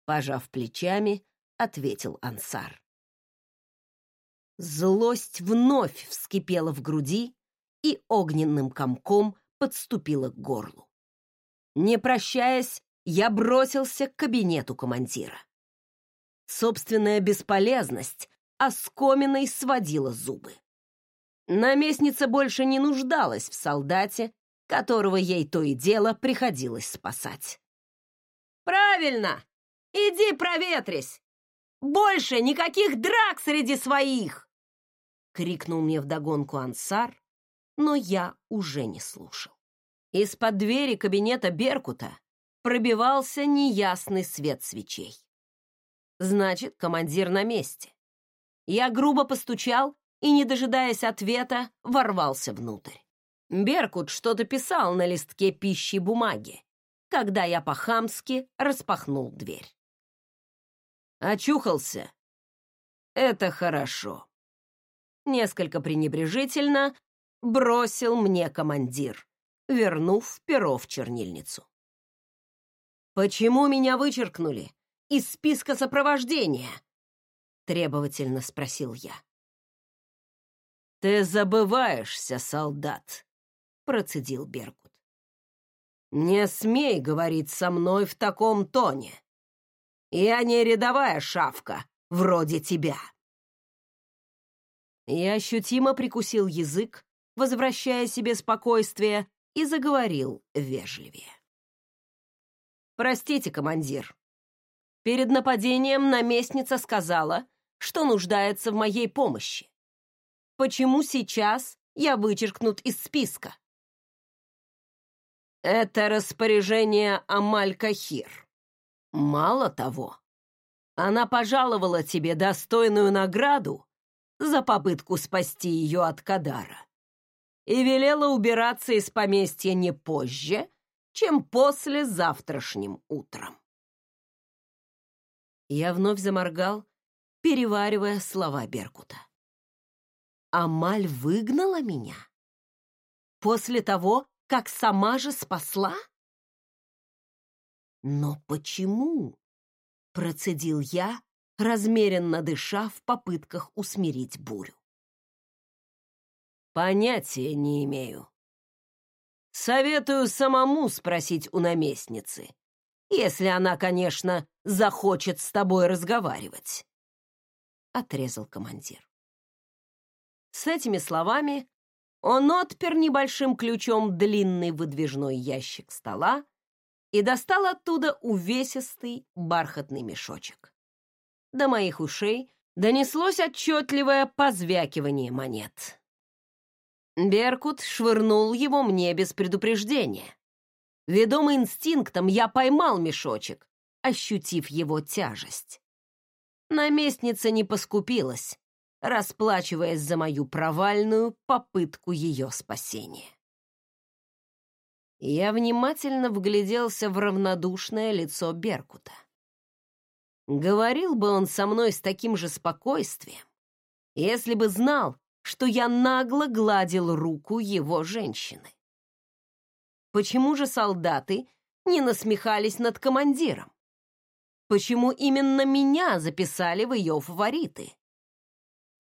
Пожав плечами, ответил Ансар. Злость вновь вскипела в груди и огненным комком подступила к горлу. Не прощаясь, я бросился к кабинету командира. Собственная бесполезность оскоминой сводила зубы. Наместница больше не нуждалась в солдате, которого ей то и дело приходилось спасать. «Правильно! Иди проветрись! Больше никаких драк среди своих!» — крикнул мне вдогонку Ансар, но я уже не слушал. Из-под двери кабинета Беркута пробивался неясный свет свечей. Значит, командир на месте. Я грубо постучал и, не дожидаясь ответа, ворвался внутрь. Беркут что-то писал на листке пищи бумаги, когда я по-хамски распахнул дверь. Очухался. Это хорошо. Несколько пренебрежительно бросил мне командир, вернув перо в чернильницу. «Почему меня вычеркнули из списка сопровождения?» — требовательно спросил я. «Ты забываешься, солдат», — процедил Беркут. «Не смей говорить со мной в таком тоне. Я не рядовая шавка, вроде тебя». Я ощутимо прикусил язык, возвращая себе спокойствие, и заговорил вежливее. «Простите, командир. Перед нападением наместница сказала, что нуждается в моей помощи почему сейчас я вычеркнут из списка. Это распоряжение Амаль-Кахир. Мало того, она пожаловала тебе достойную награду за попытку спасти ее от Кадара и велела убираться из поместья не позже, чем после завтрашним утром. Я вновь заморгал, переваривая слова Беркута. Амаль выгнала меня? После того, как сама же спасла? Но почему? Процедил я, размеренно дыша в попытках усмирить бурю. Понятия не имею. Советую самому спросить у наместницы, если она, конечно, захочет с тобой разговаривать. Отрезал командир. С этими словами он отпер небольшим ключом длинный выдвижной ящик стола и достал оттуда увесистый бархатный мешочек. До моих ушей донеслось отчетливое позвякивание монет. Беркут швырнул его мне без предупреждения. Ведомый инстинктом, я поймал мешочек, ощутив его тяжесть. Наместница не поскупилась, расплачиваясь за мою провальную попытку ее спасения. Я внимательно вгляделся в равнодушное лицо Беркута. Говорил бы он со мной с таким же спокойствием, если бы знал, что я нагло гладил руку его женщины. Почему же солдаты не насмехались над командиром? Почему именно меня записали в ее фавориты?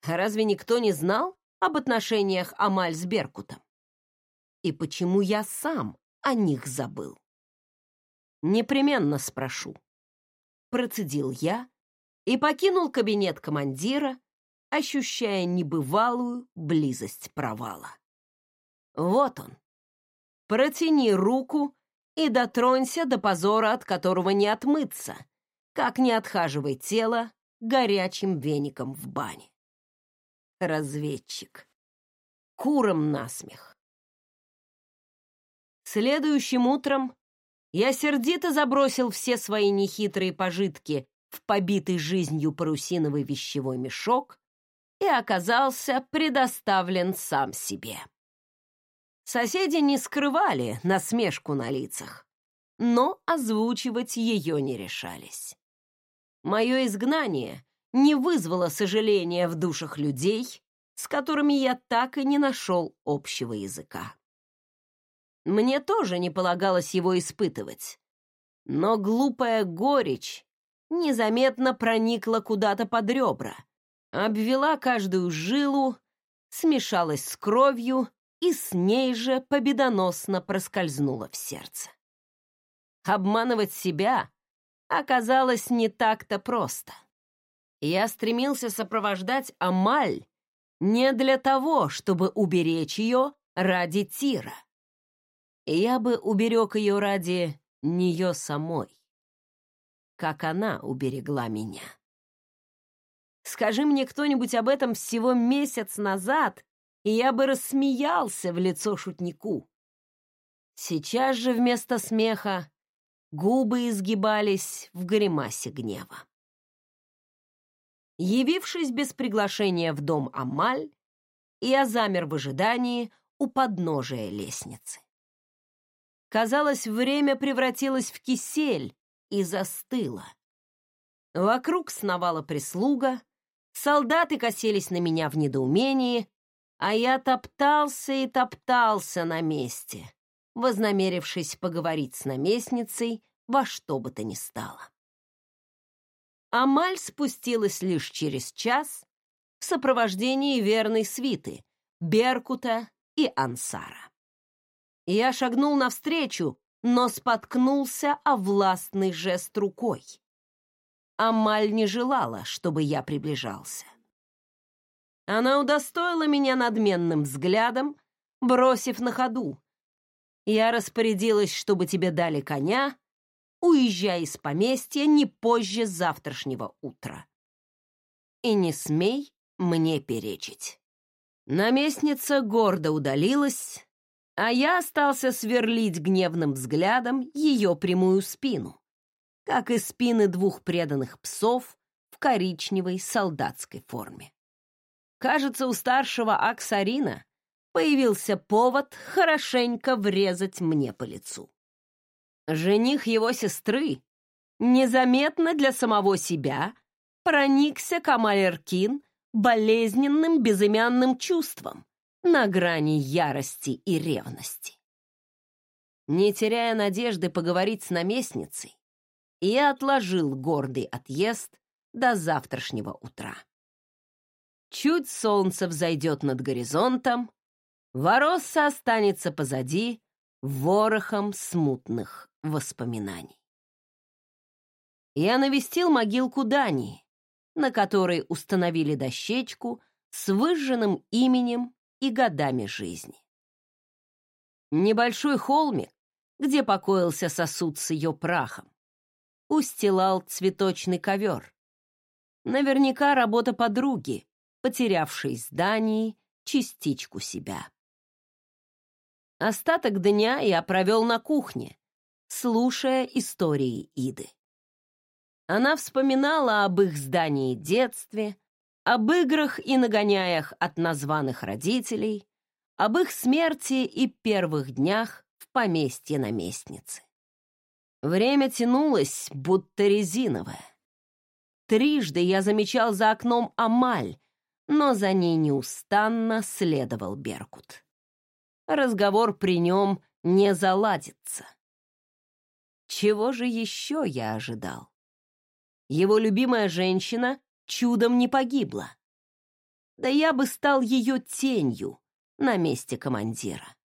Разве никто не знал об отношениях Амаль с Беркутом? И почему я сам о них забыл? Непременно спрошу. Процедил я и покинул кабинет командира, ощущая небывалую близость провала. Вот он. Протяни руку и дотронься до позора, от которого не отмыться, как не отхаживай тело горячим веником в бане. разведчик. Куром насмех. Следующим утром я сердито забросил все свои нехитрые пожитки в побитый жизнью парусиновый вещевой мешок и оказался предоставлен сам себе. Соседи не скрывали насмешку на лицах, но озвучивать ее не решались. Мое изгнание не вызвало сожаления в душах людей, с которыми я так и не нашел общего языка. Мне тоже не полагалось его испытывать, но глупая горечь незаметно проникла куда-то под ребра, обвела каждую жилу, смешалась с кровью и с ней же победоносно проскользнула в сердце. Обманывать себя оказалось не так-то просто. Я стремился сопровождать Амаль не для того, чтобы уберечь ее ради Тира. Я бы уберег ее ради нее самой, как она уберегла меня. Скажи мне кто-нибудь об этом всего месяц назад, и я бы рассмеялся в лицо шутнику. Сейчас же вместо смеха губы изгибались в гримасе гнева. Явившись без приглашения в дом Амаль, я замер в ожидании у подножия лестницы. Казалось, время превратилось в кисель и застыло. Вокруг сновала прислуга, солдаты косились на меня в недоумении, а я топтался и топтался на месте, вознамерившись поговорить с наместницей во что бы то ни стало. Амаль спустилась лишь через час в сопровождении верной свиты Беркута и Ансара. Я шагнул навстречу, но споткнулся о властный жест рукой. Амаль не желала, чтобы я приближался. Она удостоила меня надменным взглядом, бросив на ходу. Я распорядилась, чтобы тебе дали коня, уезжай из поместья не позже завтрашнего утра. И не смей мне перечить. Наместница гордо удалилась, а я остался сверлить гневным взглядом ее прямую спину, как и спины двух преданных псов в коричневой солдатской форме. Кажется, у старшего Аксарина появился повод хорошенько врезать мне по лицу. Жених его сестры незаметно для самого себя проникся Камалеркин болезненным безымянным чувством на грани ярости и ревности. Не теряя надежды поговорить с наместницей, я отложил гордый отъезд до завтрашнего утра. Чуть солнце взойдет над горизонтом, Воросса останется позади ворохом смутных воспоминаний. Я навестил могилку Дании, на которой установили дощечку с выжженным именем и годами жизни. Небольшой холмик, где покоился сосуд с ее прахом, устилал цветочный ковер. Наверняка работа подруги, потерявшей здании частичку себя. Остаток дня я провел на кухне, слушая истории Иды. Она вспоминала об их здании детстве, об играх и нагоняях от названных родителей, об их смерти и первых днях в поместье наместницы. Время тянулось, будто резиновое. Трижды я замечал за окном Амаль, но за ней неустанно следовал Беркут. Разговор при нем не заладится. Чего же еще я ожидал? Его любимая женщина чудом не погибла. Да я бы стал ее тенью на месте командира.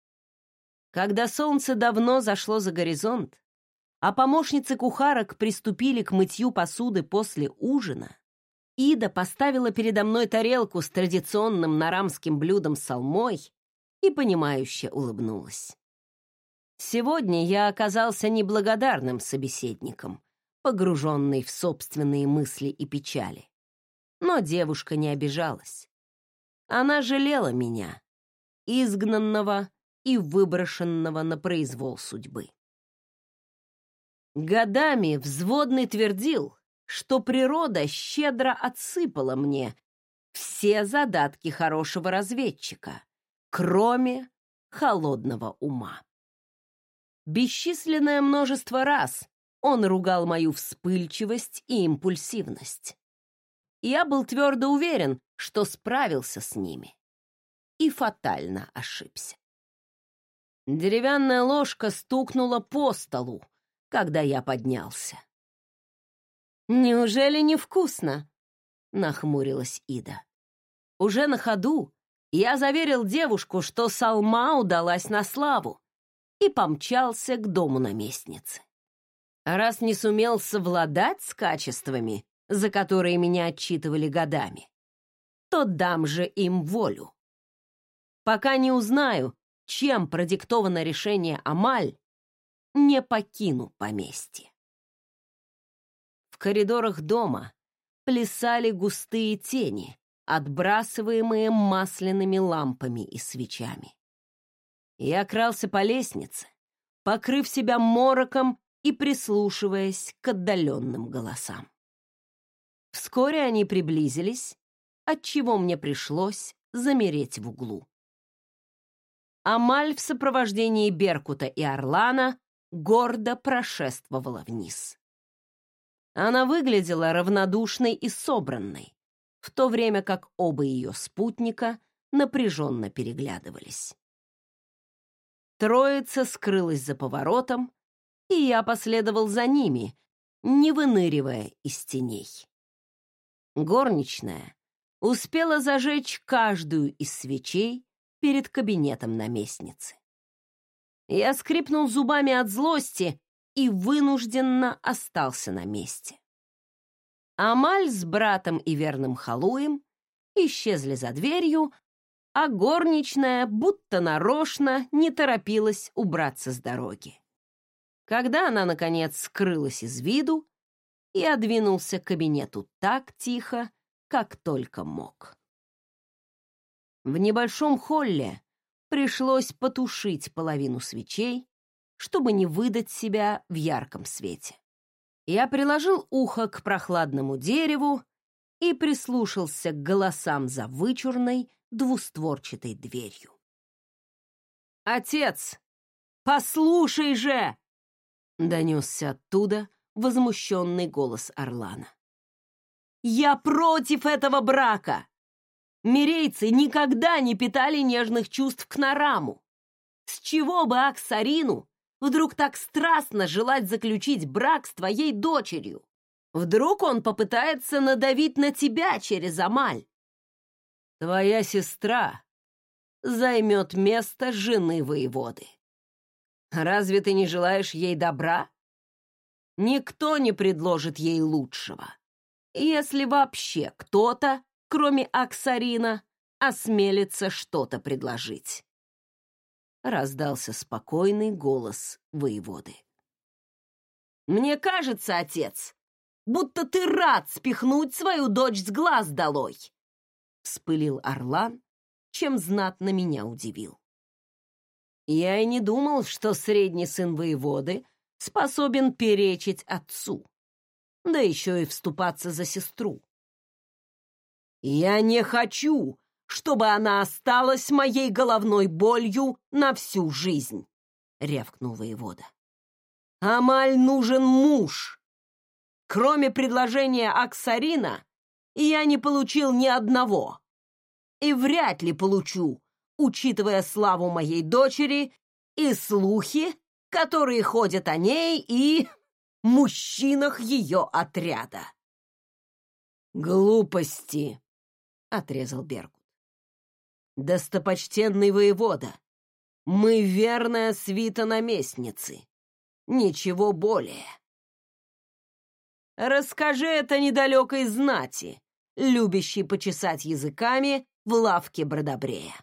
Когда солнце давно зашло за горизонт, а помощницы кухарок приступили к мытью посуды после ужина, Ида поставила передо мной тарелку с традиционным нарамским блюдом салмой и понимающе улыбнулась. Сегодня я оказался неблагодарным собеседником, погруженный в собственные мысли и печали. Но девушка не обижалась. Она жалела меня, изгнанного и выброшенного на произвол судьбы. Годами взводный твердил, что природа щедро отсыпала мне все задатки хорошего разведчика, кроме холодного ума. Бесчисленное множество раз он ругал мою вспыльчивость и импульсивность. Я был твердо уверен, что справился с ними. И фатально ошибся. Деревянная ложка стукнула по столу, когда я поднялся. «Неужели невкусно?» — нахмурилась Ида. Уже на ходу я заверил девушку, что салма удалась на славу, и помчался к дому наместницы. Раз не сумел совладать с качествами, за которые меня отчитывали годами, то дам же им волю. Пока не узнаю, чем продиктовано решение Амаль, не покину поместье. В коридорах дома плясали густые тени, отбрасываемые масляными лампами и свечами. Я крался по лестнице, покрыв себя мороком и прислушиваясь к отдаленным голосам. Вскоре они приблизились, отчего мне пришлось замереть в углу. Амаль в сопровождении Беркута и Орлана гордо прошествовала вниз. Она выглядела равнодушной и собранной, в то время как оба ее спутника напряженно переглядывались. Троица скрылась за поворотом, и я последовал за ними, не выныривая из теней. Горничная успела зажечь каждую из свечей перед кабинетом наместницы. Я скрипнул зубами от злости и вынужденно остался на месте. Амаль с братом и верным халуем исчезли за дверью, а горничная будто нарочно не торопилась убраться с дороги. Когда она, наконец, скрылась из виду, я двинулся к кабинету так тихо, как только мог. В небольшом холле пришлось потушить половину свечей, чтобы не выдать себя в ярком свете. Я приложил ухо к прохладному дереву и прислушался к голосам за вычурной двустворчатой дверью. «Отец, послушай же!» — донесся оттуда возмущенный голос Орлана. «Я против этого брака! Мирейцы никогда не питали нежных чувств к Нараму. С чего бы Аксарину вдруг так страстно желать заключить брак с твоей дочерью? Вдруг он попытается надавить на тебя через Амаль? Твоя сестра займет место жены воеводы. Разве ты не желаешь ей добра? Никто не предложит ей лучшего. Если вообще кто-то, кроме Аксарина, осмелится что-то предложить раздался спокойный голос воеводы. «Мне кажется, отец, будто ты рад спихнуть свою дочь с глаз долой!» Вспылил Орлан, чем знатно меня удивил. Я и не думал, что средний сын воеводы способен перечить отцу, да еще и вступаться за сестру. «Я не хочу, чтобы она осталась моей головной болью на всю жизнь, — рявкнул воевода. Амаль нужен муж. Кроме предложения Аксарина, я не получил ни одного. И вряд ли получу, учитывая славу моей дочери и слухи, которые ходят о ней и мужчинах ее отряда. «Глупости!» — отрезал Беркут. «Достопочтенный воевода, мы верная свита наместницы. Ничего более». «Расскажи это недалекой знати, любящей почесать языками в лавке Бродобрея».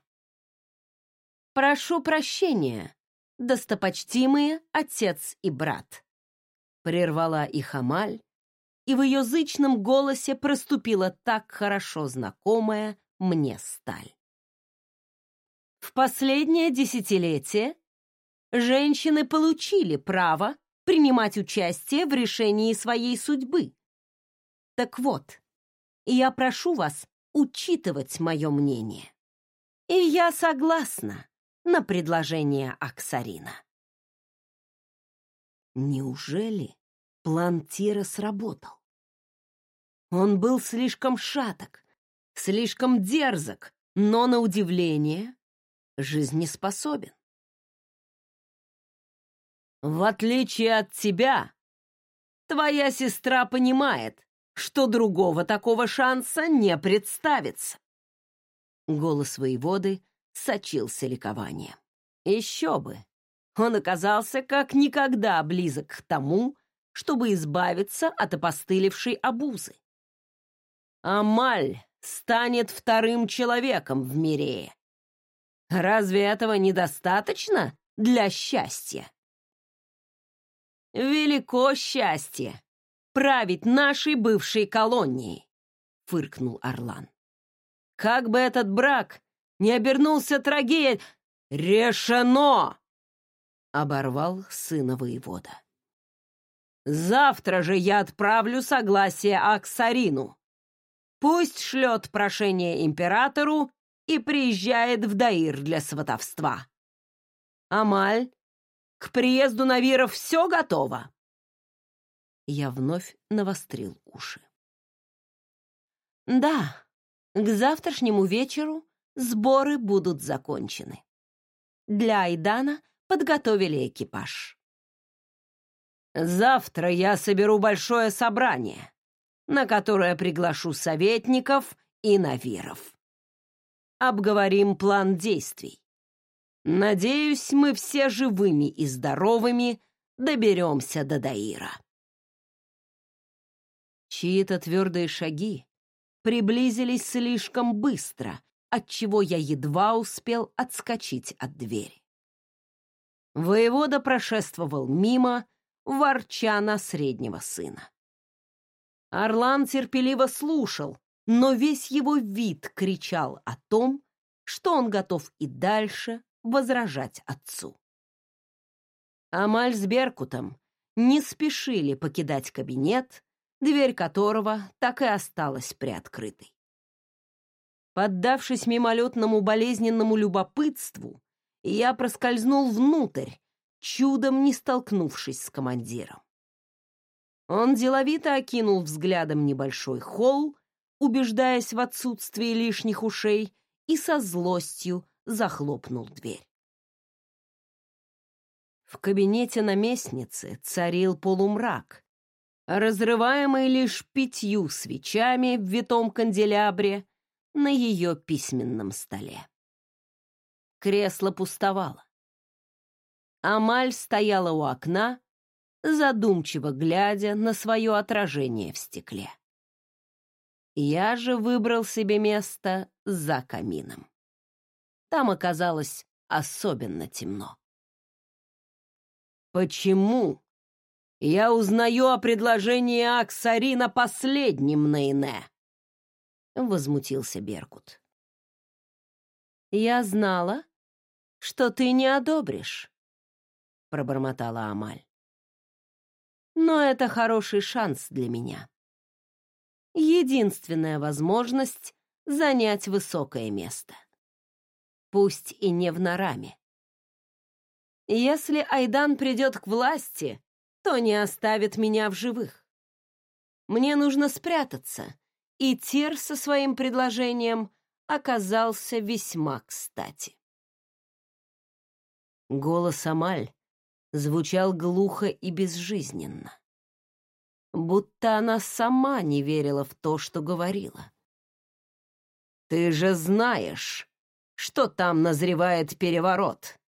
«Прошу прощения, достопочтимые отец и брат», — прервала их Амаль, и в ее зычном голосе проступила так хорошо знакомая мне сталь. В последнее десятилетие женщины получили право принимать участие в решении своей судьбы. Так вот, я прошу вас учитывать мое мнение. И я согласна на предложение Аксарина. Неужели план Тира сработал? Он был слишком шаток, слишком дерзок, но, на удивление, жизнеспособен. В отличие от тебя, твоя сестра понимает, что другого такого шанса не представится. Голос воеводы сочился ликованием. Еще бы! Он оказался как никогда близок к тому, чтобы избавиться от опостылевшей обузы. Амаль станет вторым человеком в мире. Разве этого недостаточно для счастья? Велико счастье править нашей бывшей колонией, фыркнул Орлан. Как бы этот брак не обернулся трагедией, решено! Оборвал сына воевода. Завтра же я отправлю согласие Аксарину. Пусть шлет прошение императору и приезжает в Даир для сватовства. Амаль, к приезду Навиров все готово. Я вновь навострил уши. Да, к завтрашнему вечеру сборы будут закончены. Для Айдана подготовили экипаж. Завтра я соберу большое собрание на которое приглашу советников и навиров. Обговорим план действий. Надеюсь, мы все живыми и здоровыми доберемся до Даира. Чьи-то твердые шаги приблизились слишком быстро, отчего я едва успел отскочить от двери. Воевода прошествовал мимо, ворча на среднего сына. Орлан терпеливо слушал, но весь его вид кричал о том, что он готов и дальше возражать отцу. Амаль с Беркутом не спешили покидать кабинет, дверь которого так и осталась приоткрытой. Поддавшись мимолетному болезненному любопытству, я проскользнул внутрь, чудом не столкнувшись с командиром. Он деловито окинул взглядом небольшой холл, убеждаясь в отсутствии лишних ушей, и со злостью захлопнул дверь. В кабинете наместницы царил полумрак, разрываемый лишь пятью свечами в витом канделябре на ее письменном столе. Кресло пустовало. Амаль стояла у окна, задумчиво глядя на свое отражение в стекле. Я же выбрал себе место за камином. Там оказалось особенно темно. «Почему я узнаю о предложении Аксарина последним на возмутился Беркут. «Я знала, что ты не одобришь», — пробормотала Амаль но это хороший шанс для меня. Единственная возможность занять высокое место. Пусть и не в Нараме. Если Айдан придет к власти, то не оставит меня в живых. Мне нужно спрятаться, и Тир со своим предложением оказался весьма кстати. Голос Амаль звучал глухо и безжизненно. Будто она сама не верила в то, что говорила. «Ты же знаешь, что там назревает переворот!»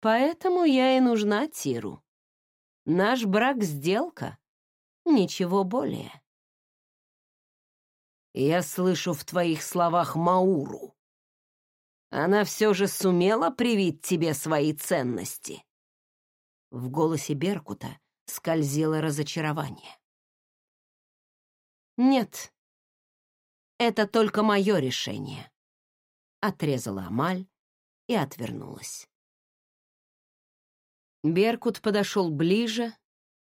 Поэтому я и нужна Тиру. Наш брак — сделка, ничего более. Я слышу в твоих словах Мауру. Она все же сумела привить тебе свои ценности. В голосе Беркута скользило разочарование. Нет, это только мое решение. отрезала Амаль и отвернулась. Беркут подошел ближе,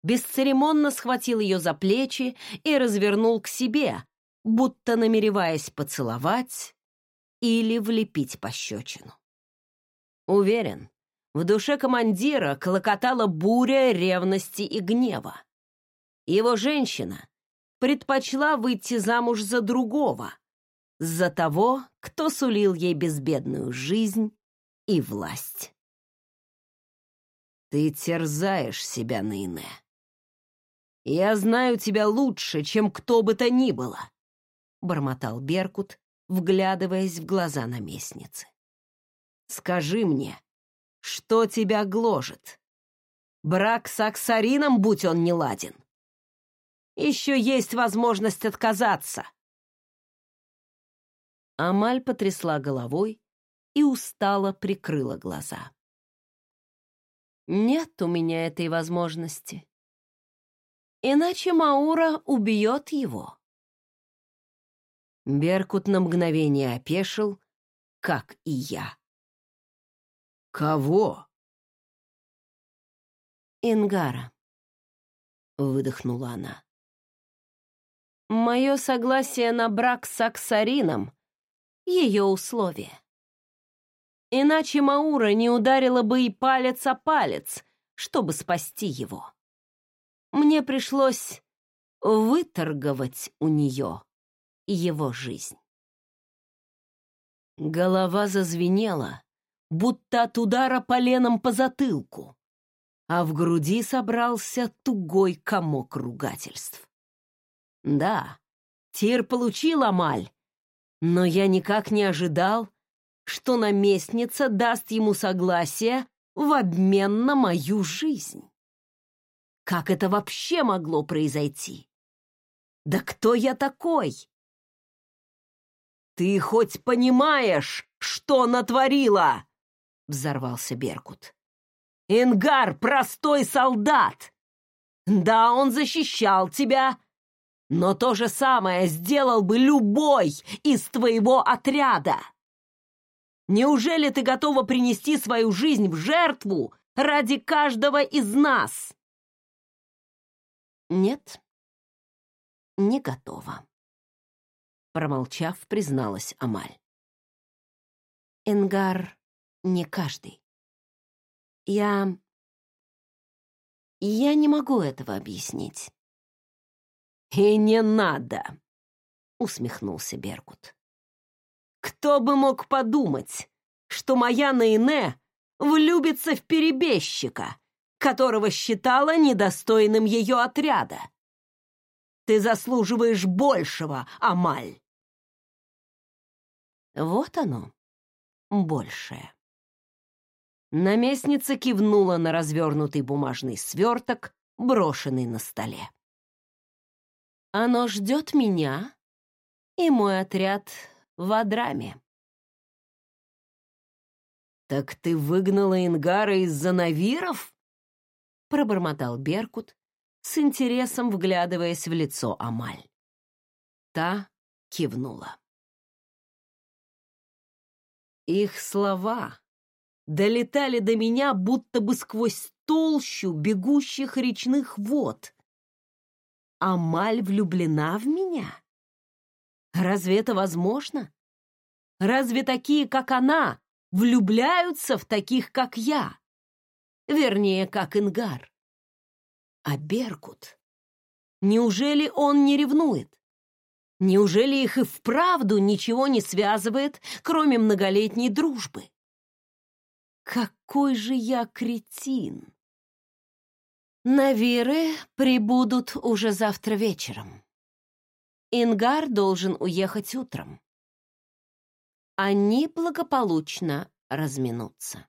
бесцеремонно схватил ее за плечи и развернул к себе, будто намереваясь поцеловать или влепить пощечину. Уверен, в душе командира клокотала буря ревности и гнева. Его женщина предпочла выйти замуж за другого, за того, кто сулил ей безбедную жизнь и власть. Ты терзаешь себя, Нейне. Я знаю тебя лучше, чем кто бы то ни было, бормотал Беркут, вглядываясь в глаза наместницы. Скажи мне, что тебя гложет? Брак с Аксарином, будь он не ладен. Еще есть возможность отказаться. Амаль потрясла головой и устало прикрыла глаза. Нет у меня этой возможности. Иначе Маура убьет его. Беркут на мгновение опешил, как и я. «Кого?» «Ингара», — выдохнула она. «Мое согласие на брак с Аксарином — ее условие. Иначе Маура не ударила бы и палец о палец, чтобы спасти его. Мне пришлось выторговать у нее его жизнь. Голова зазвенела, будто от удара поленом по затылку, а в груди собрался тугой комок ругательств. Да, Тир получил Амаль, но я никак не ожидал, что наместница даст ему согласие в обмен на мою жизнь. Как это вообще могло произойти? Да кто я такой? Ты хоть понимаешь, что натворила? Взорвался Беркут. Ингар простой солдат. Да, он защищал тебя, но то же самое сделал бы любой из твоего отряда. Неужели ты готова принести свою жизнь в жертву ради каждого из нас? Нет, не готова. Промолчав, призналась Амаль. Энгар не каждый. Я... Я не могу этого объяснить. «И не надо!» — усмехнулся Беркут. «Кто бы мог подумать, что моя Наине влюбится в перебежчика, которого считала недостойным ее отряда? Ты заслуживаешь большего, Амаль!» Вот оно, большее. Наместница кивнула на развернутый бумажный сверток, брошенный на столе. Оно ждет меня и мой отряд в Адраме. «Так ты выгнала Ингара из-за навиров?» — пробормотал Беркут, с интересом вглядываясь в лицо Амаль. Та кивнула. Их слова долетали до меня будто бы сквозь толщу бегущих речных вод, Амаль влюблена в меня? Разве это возможно? Разве такие, как она, влюбляются в таких, как я? Вернее, как Ингар. А Беркут? Неужели он не ревнует? Неужели их и вправду ничего не связывает, кроме многолетней дружбы? Какой же я кретин! Навиры прибудут уже завтра вечером. Ингар должен уехать утром. Они благополучно разминутся.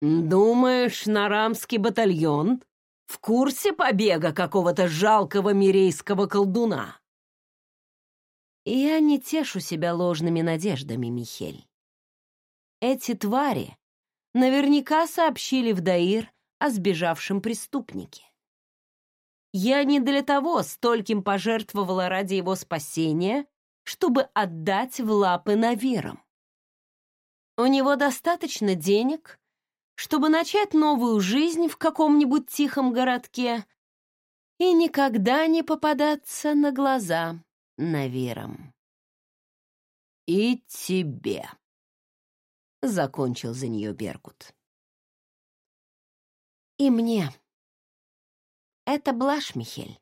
«Думаешь, Нарамский батальон в курсе побега какого-то жалкого мирейского колдуна?» Я не тешу себя ложными надеждами, Михель. Эти твари наверняка сообщили в Даир о сбежавшем преступнике. Я не для того стольким пожертвовала ради его спасения, чтобы отдать в лапы наверам. У него достаточно денег, чтобы начать новую жизнь в каком-нибудь тихом городке и никогда не попадаться на глаза Навиром. «И тебе», — закончил за нее Беркут. «И мне. Это блажь, Михель.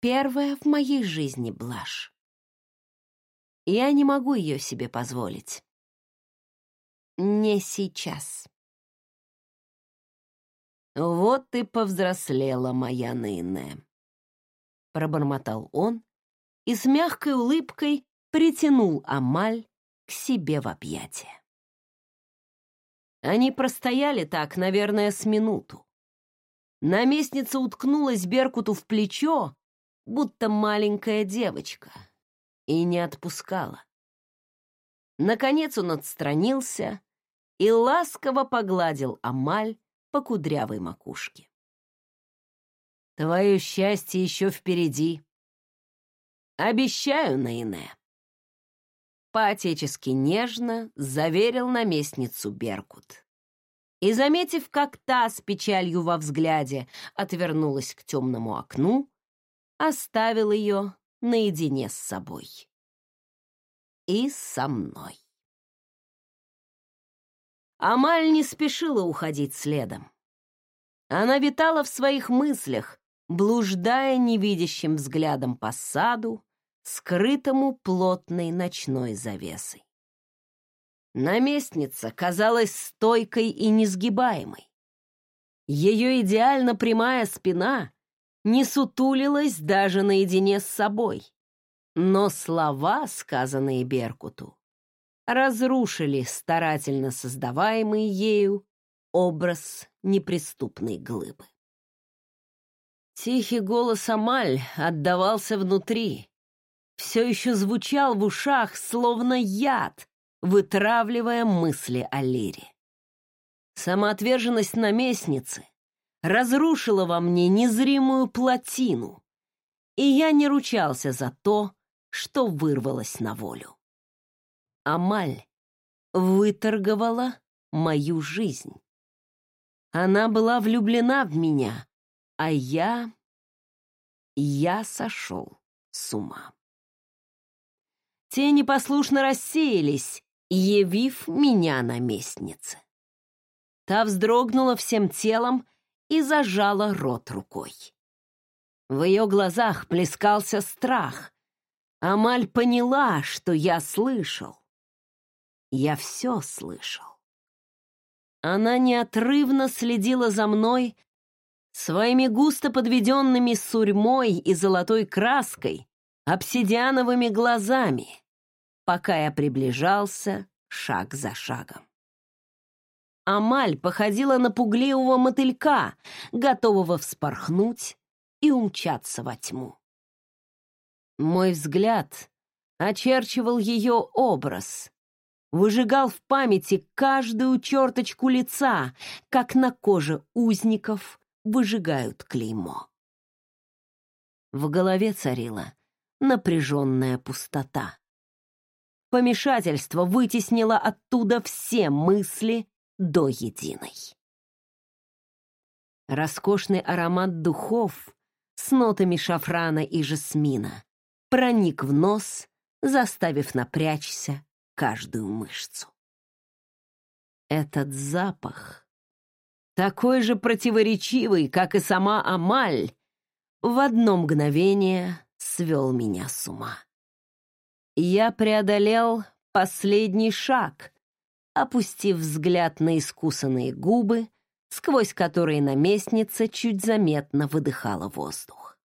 Первая в моей жизни блажь. Я не могу ее себе позволить. Не сейчас. «Вот ты повзрослела, моя Нейне», — пробормотал он и с мягкой улыбкой притянул Амаль к себе в объятия. Они простояли так, наверное, с минуту. Наместница уткнулась Беркуту в плечо, будто маленькая девочка, и не отпускала. Наконец он отстранился и ласково погладил Амаль по кудрявой макушке. «Твое счастье еще впереди. Обещаю, Наине». По-отечески нежно заверил наместницу Беркут. И, заметив, как та с печалью во взгляде отвернулась к темному окну, оставил ее наедине с собой. И со мной. Амаль не спешила уходить следом. Она витала в своих мыслях, блуждая невидящим взглядом по саду, скрытому плотной ночной завесой. Наместница казалась стойкой и несгибаемой. Ее идеально прямая спина не сутулилась даже наедине с собой. Но слова, сказанные Беркуту, разрушили старательно создаваемый ею образ неприступной глыбы. Тихий голос Амаль отдавался внутри, все еще звучал в ушах, словно яд, вытравливая мысли о Лире. Самоотверженность наместницы разрушила во мне незримую плотину, и я не ручался за то, что вырвалось на волю. Амаль выторговала мою жизнь. Она была влюблена в меня, а я... Я сошел с ума. Тени послушно рассеялись, явив меня наместнице. Та вздрогнула всем телом и зажала рот рукой. В ее глазах плескался страх. Амаль поняла, что я слышал. Я все слышал. Она неотрывно следила за мной своими густо подведенными сурьмой и золотой краской, обсидиановыми глазами, пока я приближался шаг за шагом. Амаль походила на пугливого мотылька, готового вспорхнуть и умчаться во тьму. Мой взгляд очерчивал ее образ, выжигал в памяти каждую черточку лица, как на коже узников выжигают клеймо. В голове царила напряженная пустота. Помешательство вытеснило оттуда все мысли до единой. Роскошный аромат духов с нотами шафрана и жасмина проник в нос, заставив напрячься каждую мышцу. Этот запах, такой же противоречивый, как и сама Амаль, в одно мгновение свел меня с ума. Я преодолел последний шаг, опустив взгляд на искусанные губы, сквозь которые наместница чуть заметно выдыхала воздух.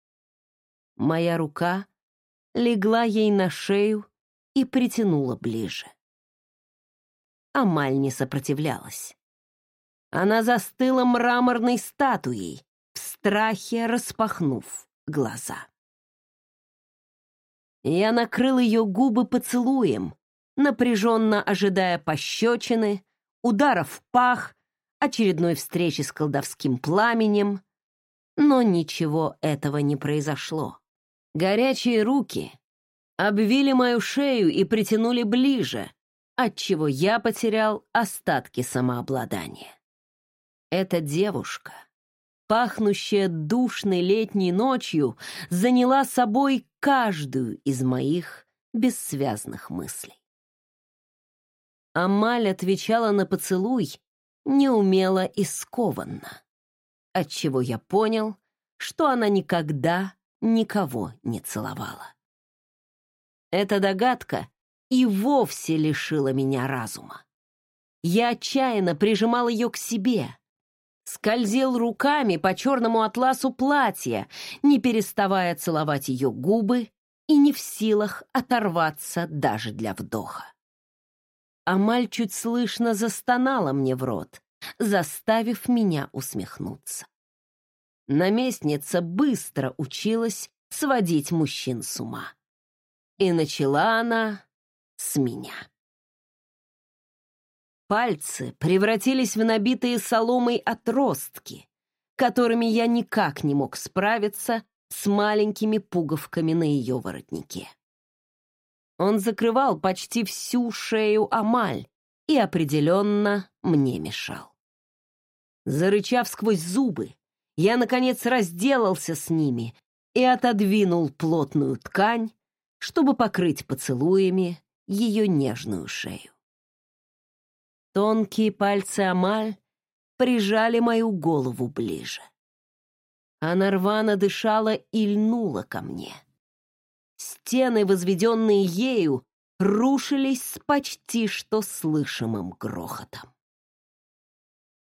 Моя рука легла ей на шею и притянула ближе. Амаль не сопротивлялась. Она застыла мраморной статуей, в страхе распахнув глаза. Я накрыл ее губы поцелуем, напряженно ожидая пощечины, ударов в пах, очередной встречи с колдовским пламенем, но ничего этого не произошло. Горячие руки обвили мою шею и притянули ближе, отчего я потерял остатки самообладания. Эта девушка, пахнущая душной летней ночью, заняла собой каждую из моих бессвязных мыслей. Амаль отвечала на поцелуй неумело и скованно, отчего я понял, что она никогда никого не целовала. Эта догадка и вовсе лишила меня разума. Я отчаянно прижимал ее к себе, скользил руками по черному атласу платья, не переставая целовать ее губы и не в силах оторваться даже для вдоха. Амаль чуть слышно застонала мне в рот, заставив меня усмехнуться. Наместница быстро училась сводить мужчин с ума. И начала она с меня. Пальцы превратились в набитые соломой отростки, которыми я никак не мог справиться с маленькими пуговками на ее воротнике. Он закрывал почти всю шею Амаль и определенно мне мешал. Зарычав сквозь зубы, я, наконец, разделался с ними и отодвинул плотную ткань, чтобы покрыть поцелуями ее нежную шею. Тонкие пальцы Амаль прижали мою голову ближе. Она рвано дышала и льнула ко мне. Стены, возведенные ею, рушились с почти что слышимым грохотом.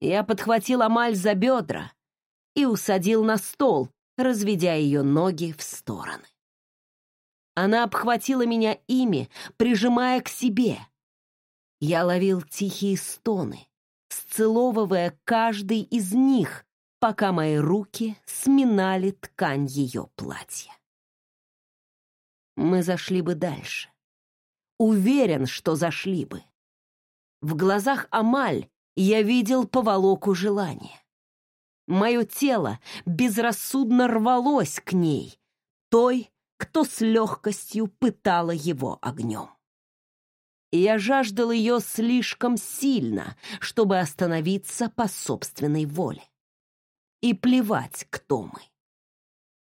Я подхватил Амаль за бедра и усадил на стол, разведя ее ноги в стороны. Она обхватила меня ими, прижимая к себе. Я ловил тихие стоны, сцеловывая каждый из них, пока мои руки сминали ткань ее платья. Мы зашли бы дальше. Уверен, что зашли бы. В глазах Амаль я видел поволоку желания. Мое тело безрассудно рвалось к ней, той, кто с легкостью пытала его огнем. Я жаждал ее слишком сильно, чтобы остановиться по собственной воле. И плевать, кто мы.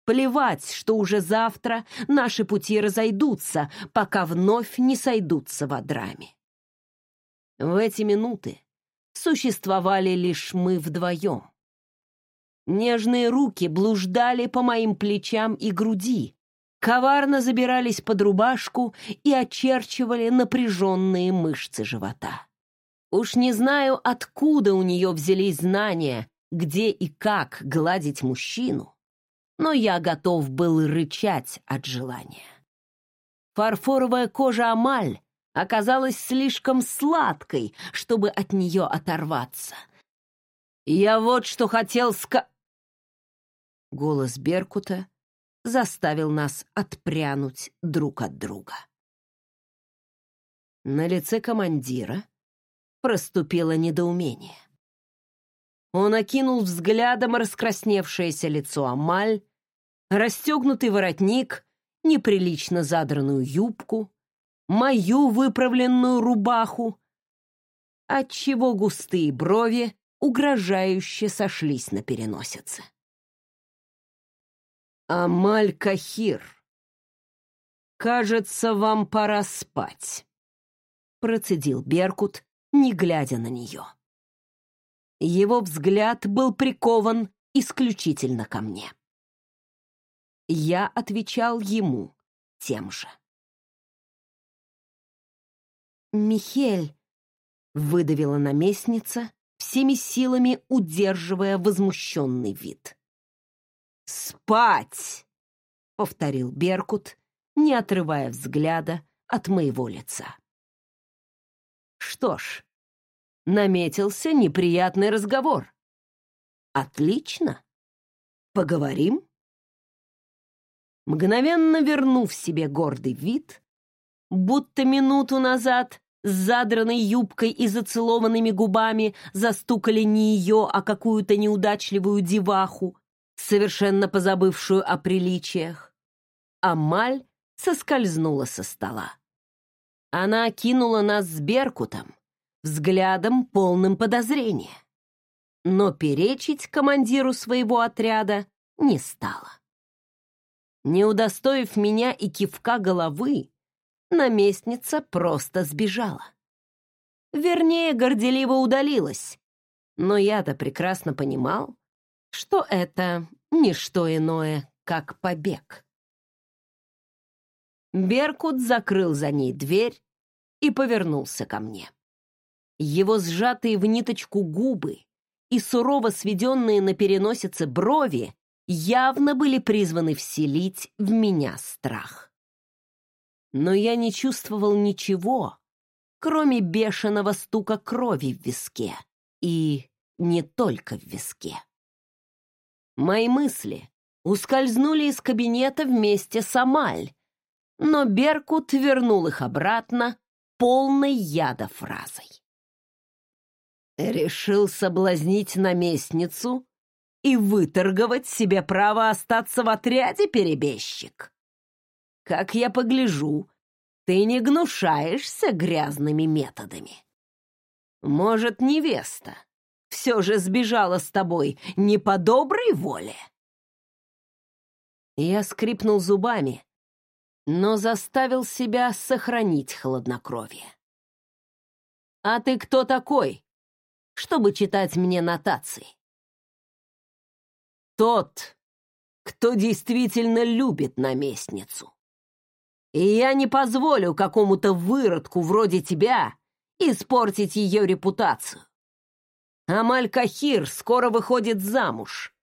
Плевать, что уже завтра наши пути разойдутся, пока вновь не сойдутся в Адраме. В эти минуты существовали лишь мы вдвоем. Нежные руки блуждали по моим плечам и груди, коварно забирались под рубашку и очерчивали напряженные мышцы живота. Уж не знаю, откуда у нее взялись знания, где и как гладить мужчину, но я готов был рычать от желания. Фарфоровая кожа Амаль оказалась слишком сладкой, чтобы от нее оторваться. Я вот что хотел ска... Голос Беркута заставил нас отпрянуть друг от друга. На лице командира проступило недоумение. Он окинул взглядом раскрасневшееся лицо Амаль, расстегнутый воротник, неприлично задранную юбку, мою выправленную рубаху, отчего густые брови угрожающе сошлись на переносице. Амаль Кахир, кажется, вам пора спать, процедил Беркут, не глядя на нее. Его взгляд был прикован исключительно ко мне. Я отвечал ему тем же. «Михель», — выдавила наместница, всеми силами удерживая возмущенный вид. «Спать!» — повторил Беркут, не отрывая взгляда от моего лица. Что ж, наметился неприятный разговор. Отлично. Поговорим? Мгновенно вернув себе гордый вид, будто минуту назад с задранной юбкой и зацелованными губами застукали не ее, а какую-то неудачливую деваху, совершенно позабывшую о приличиях. Амаль соскользнула со стола. Она окинула нас с Беркутом взглядом полным подозрения, но перечить командиру своего отряда не стала. Не удостоив меня и кивка головы, наместница просто сбежала. Вернее, горделиво удалилась, но я-то прекрасно понимал, что это не что иное, как побег. Беркут закрыл за ней дверь и повернулся ко мне. Его сжатые в ниточку губы и сурово сведенные на переносице брови явно были призваны вселить в меня страх. Но я не чувствовал ничего, кроме бешеного стука крови в виске. И не только в виске. Мои мысли ускользнули из кабинета вместе с Амаль, но Беркут вернул их обратно полной яда фразой. Решил соблазнить наместницу и выторговать себе право остаться в отряде, перебежчик. Как я погляжу, ты не гнушаешься грязными методами. Может, невеста все же сбежала с тобой не по доброй воле? Я скрипнул зубами, но заставил себя сохранить хладнокровие. «А ты кто такой, чтобы читать мне нотации?» «Тот, кто действительно любит наместницу. И я не позволю какому-то выродку вроде тебя испортить ее репутацию. Амаль Кахир скоро выходит замуж,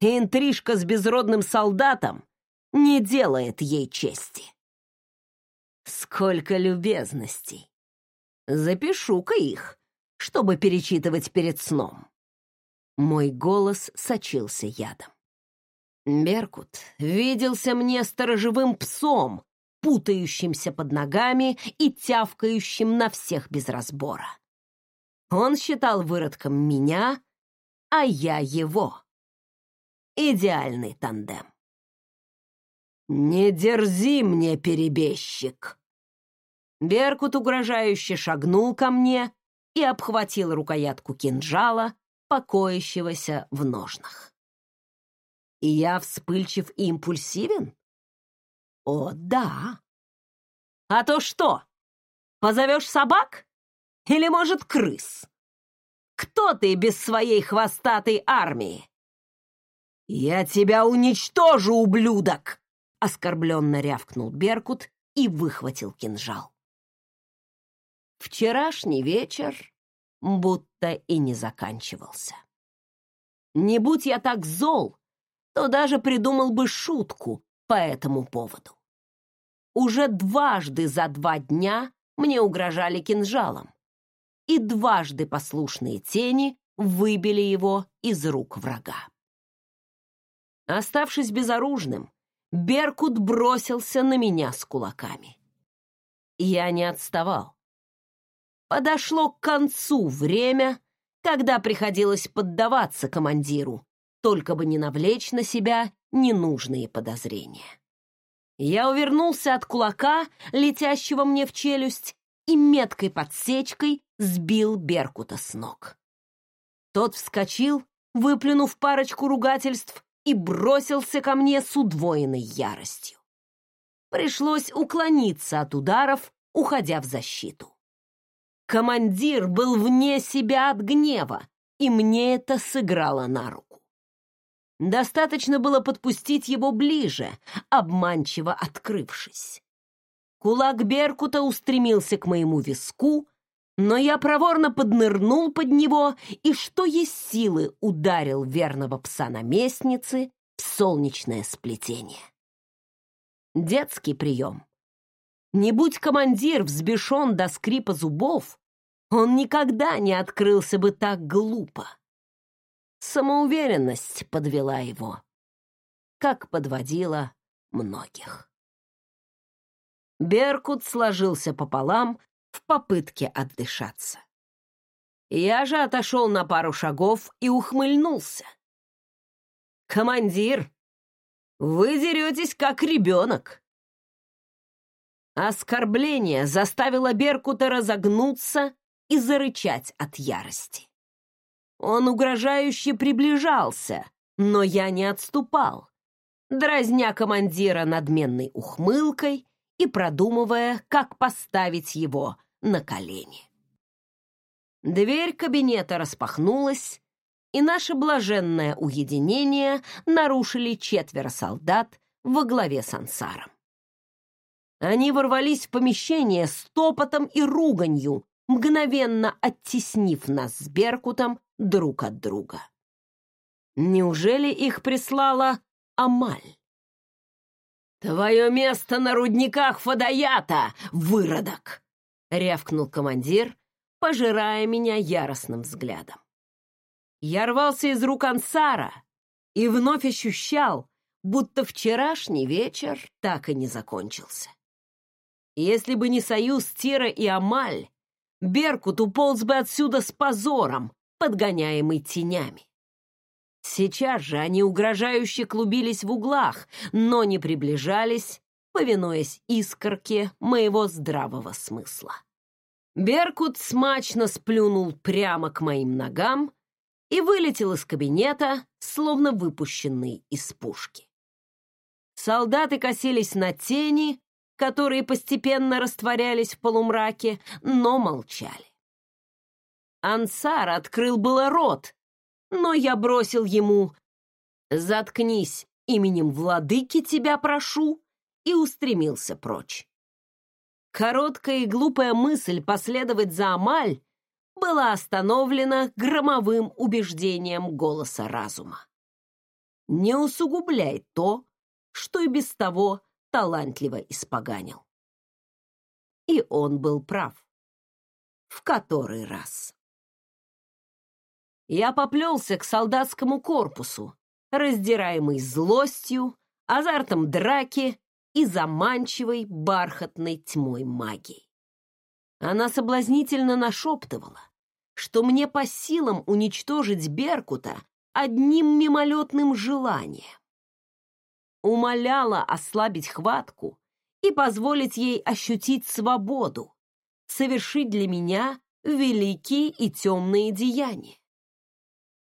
и интрижка с безродным солдатом не делает ей чести. Сколько любезностей! Запишу-ка их, чтобы перечитывать перед сном. Мой голос сочился ядом. Беркут виделся мне сторожевым псом, путающимся под ногами и тявкающим на всех без разбора. Он считал выродком меня, а я его. Идеальный тандем. «Не дерзи мне, перебежчик!» Беркут угрожающе шагнул ко мне и обхватил рукоятку кинжала, покоящегося в ножнах. И я вспыльчив и импульсивен? О, да. А то что, позовешь собак? Или, может, крыс? Кто ты без своей хвостатой армии? «Я тебя уничтожу, ублюдок!» — оскорбленно рявкнул Беркут и выхватил кинжал. Вчерашний вечер будто и не заканчивался. Не будь я так зол, то даже придумал бы шутку по этому поводу. Уже дважды за два дня мне угрожали кинжалом, и дважды послушные тени выбили его из рук врага. Оставшись безоружным, Беркут бросился на меня с кулаками. Я не отставал. Подошло к концу время, когда приходилось поддаваться командиру, только бы не навлечь на себя ненужные подозрения. Я увернулся от кулака, летящего мне в челюсть, и меткой подсечкой сбил Беркута с ног. Тот вскочил, выплюнув парочку ругательств, и бросился ко мне с удвоенной яростью. Пришлось уклониться от ударов, уходя в защиту. Командир был вне себя от гнева, и мне это сыграло на руку. Достаточно было подпустить его ближе, обманчиво открывшись. Кулак Беркута устремился к моему виску, но я проворно поднырнул под него и, что есть силы, ударил верного пса наместницы в солнечное сплетение. Детский прием. Не будь командир взбешен до скрипа зубов, он никогда не открылся бы так глупо. Самоуверенность подвела его, как подводила многих. Беркут сложился пополам в попытке отдышаться. Я же отошел на пару шагов и ухмыльнулся. «Командир, вы деретесь как ребенок!» Оскорбление заставило Беркута разогнуться и зарычать от ярости. Он угрожающе приближался, но я не отступал, дразня командира надменной ухмылкой и продумывая, как поставить его на колени. Дверь кабинета распахнулась, и наше блаженное уединение нарушили четверо солдат во главе с ансаром. Они ворвались в помещение с топотом и руганью, мгновенно оттеснив нас с Беркутом друг от друга. Неужели их прислала Амаль? «Твое место на рудниках Фадаята, выродок!» — рявкнул командир, пожирая меня яростным взглядом. Я рвался из рук Ансара и вновь ощущал, будто вчерашний вечер так и не закончился. Если бы не союз Тира и Амаль, Беркут уполз бы отсюда с позором, подгоняемый тенями. Сейчас же они угрожающе клубились в углах, но не приближались, повинуясь искорке моего здравого смысла. Беркут смачно сплюнул прямо к моим ногам и вылетел из кабинета, словно выпущенный из пушки. Солдаты косились на тени, которые постепенно растворялись в полумраке, но молчали. Ансар открыл было рот, но я бросил ему «Заткнись, именем владыки тебя прошу», и устремился прочь. Короткая и глупая мысль последовать за Амаль была остановлена громовым убеждением голоса разума. Не усугубляй то, что и без того талантливо испоганил. И он был прав. В который раз. Я поплелся к солдатскому корпусу, раздираемый злостью, азартом драки и заманчивой бархатной тьмой магии. Она соблазнительно нашептывала, что мне по силам уничтожить Беркута одним мимолетным желанием умоляла ослабить хватку и позволить ей ощутить свободу, совершить для меня великие и темные деяния.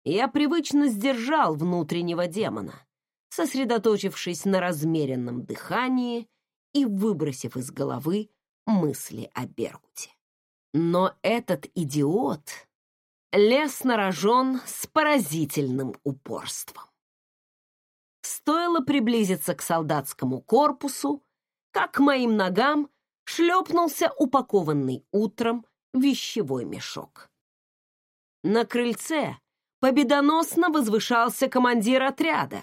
Я привычно сдержал внутреннего демона, сосредоточившись на размеренном дыхании и выбросив из головы мысли о Беркуте. Но этот идиот лез на рожон с поразительным упорством. Стоило приблизиться к солдатскому корпусу, как к моим ногам шлепнулся упакованный утром вещевой мешок. На крыльце победоносно возвышался командир отряда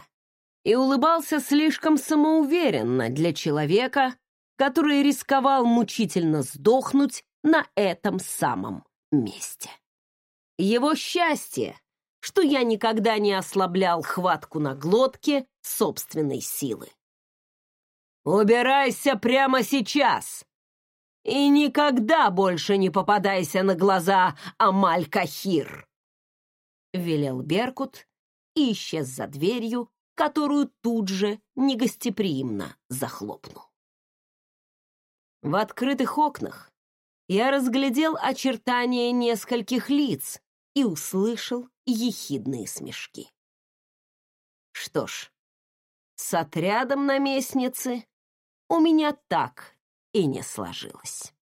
и улыбался слишком самоуверенно для человека, который рисковал мучительно сдохнуть на этом самом месте. Его счастье что я никогда не ослаблял хватку на глотке собственной силы. «Убирайся прямо сейчас!» «И никогда больше не попадайся на глаза Амаль-Кахир!» Велел Беркут и исчез за дверью, которую тут же негостеприимно захлопнул. В открытых окнах я разглядел очертания нескольких лиц и услышал ехидные смешки. Что ж, с отрядом наместницы у меня так и не сложилось.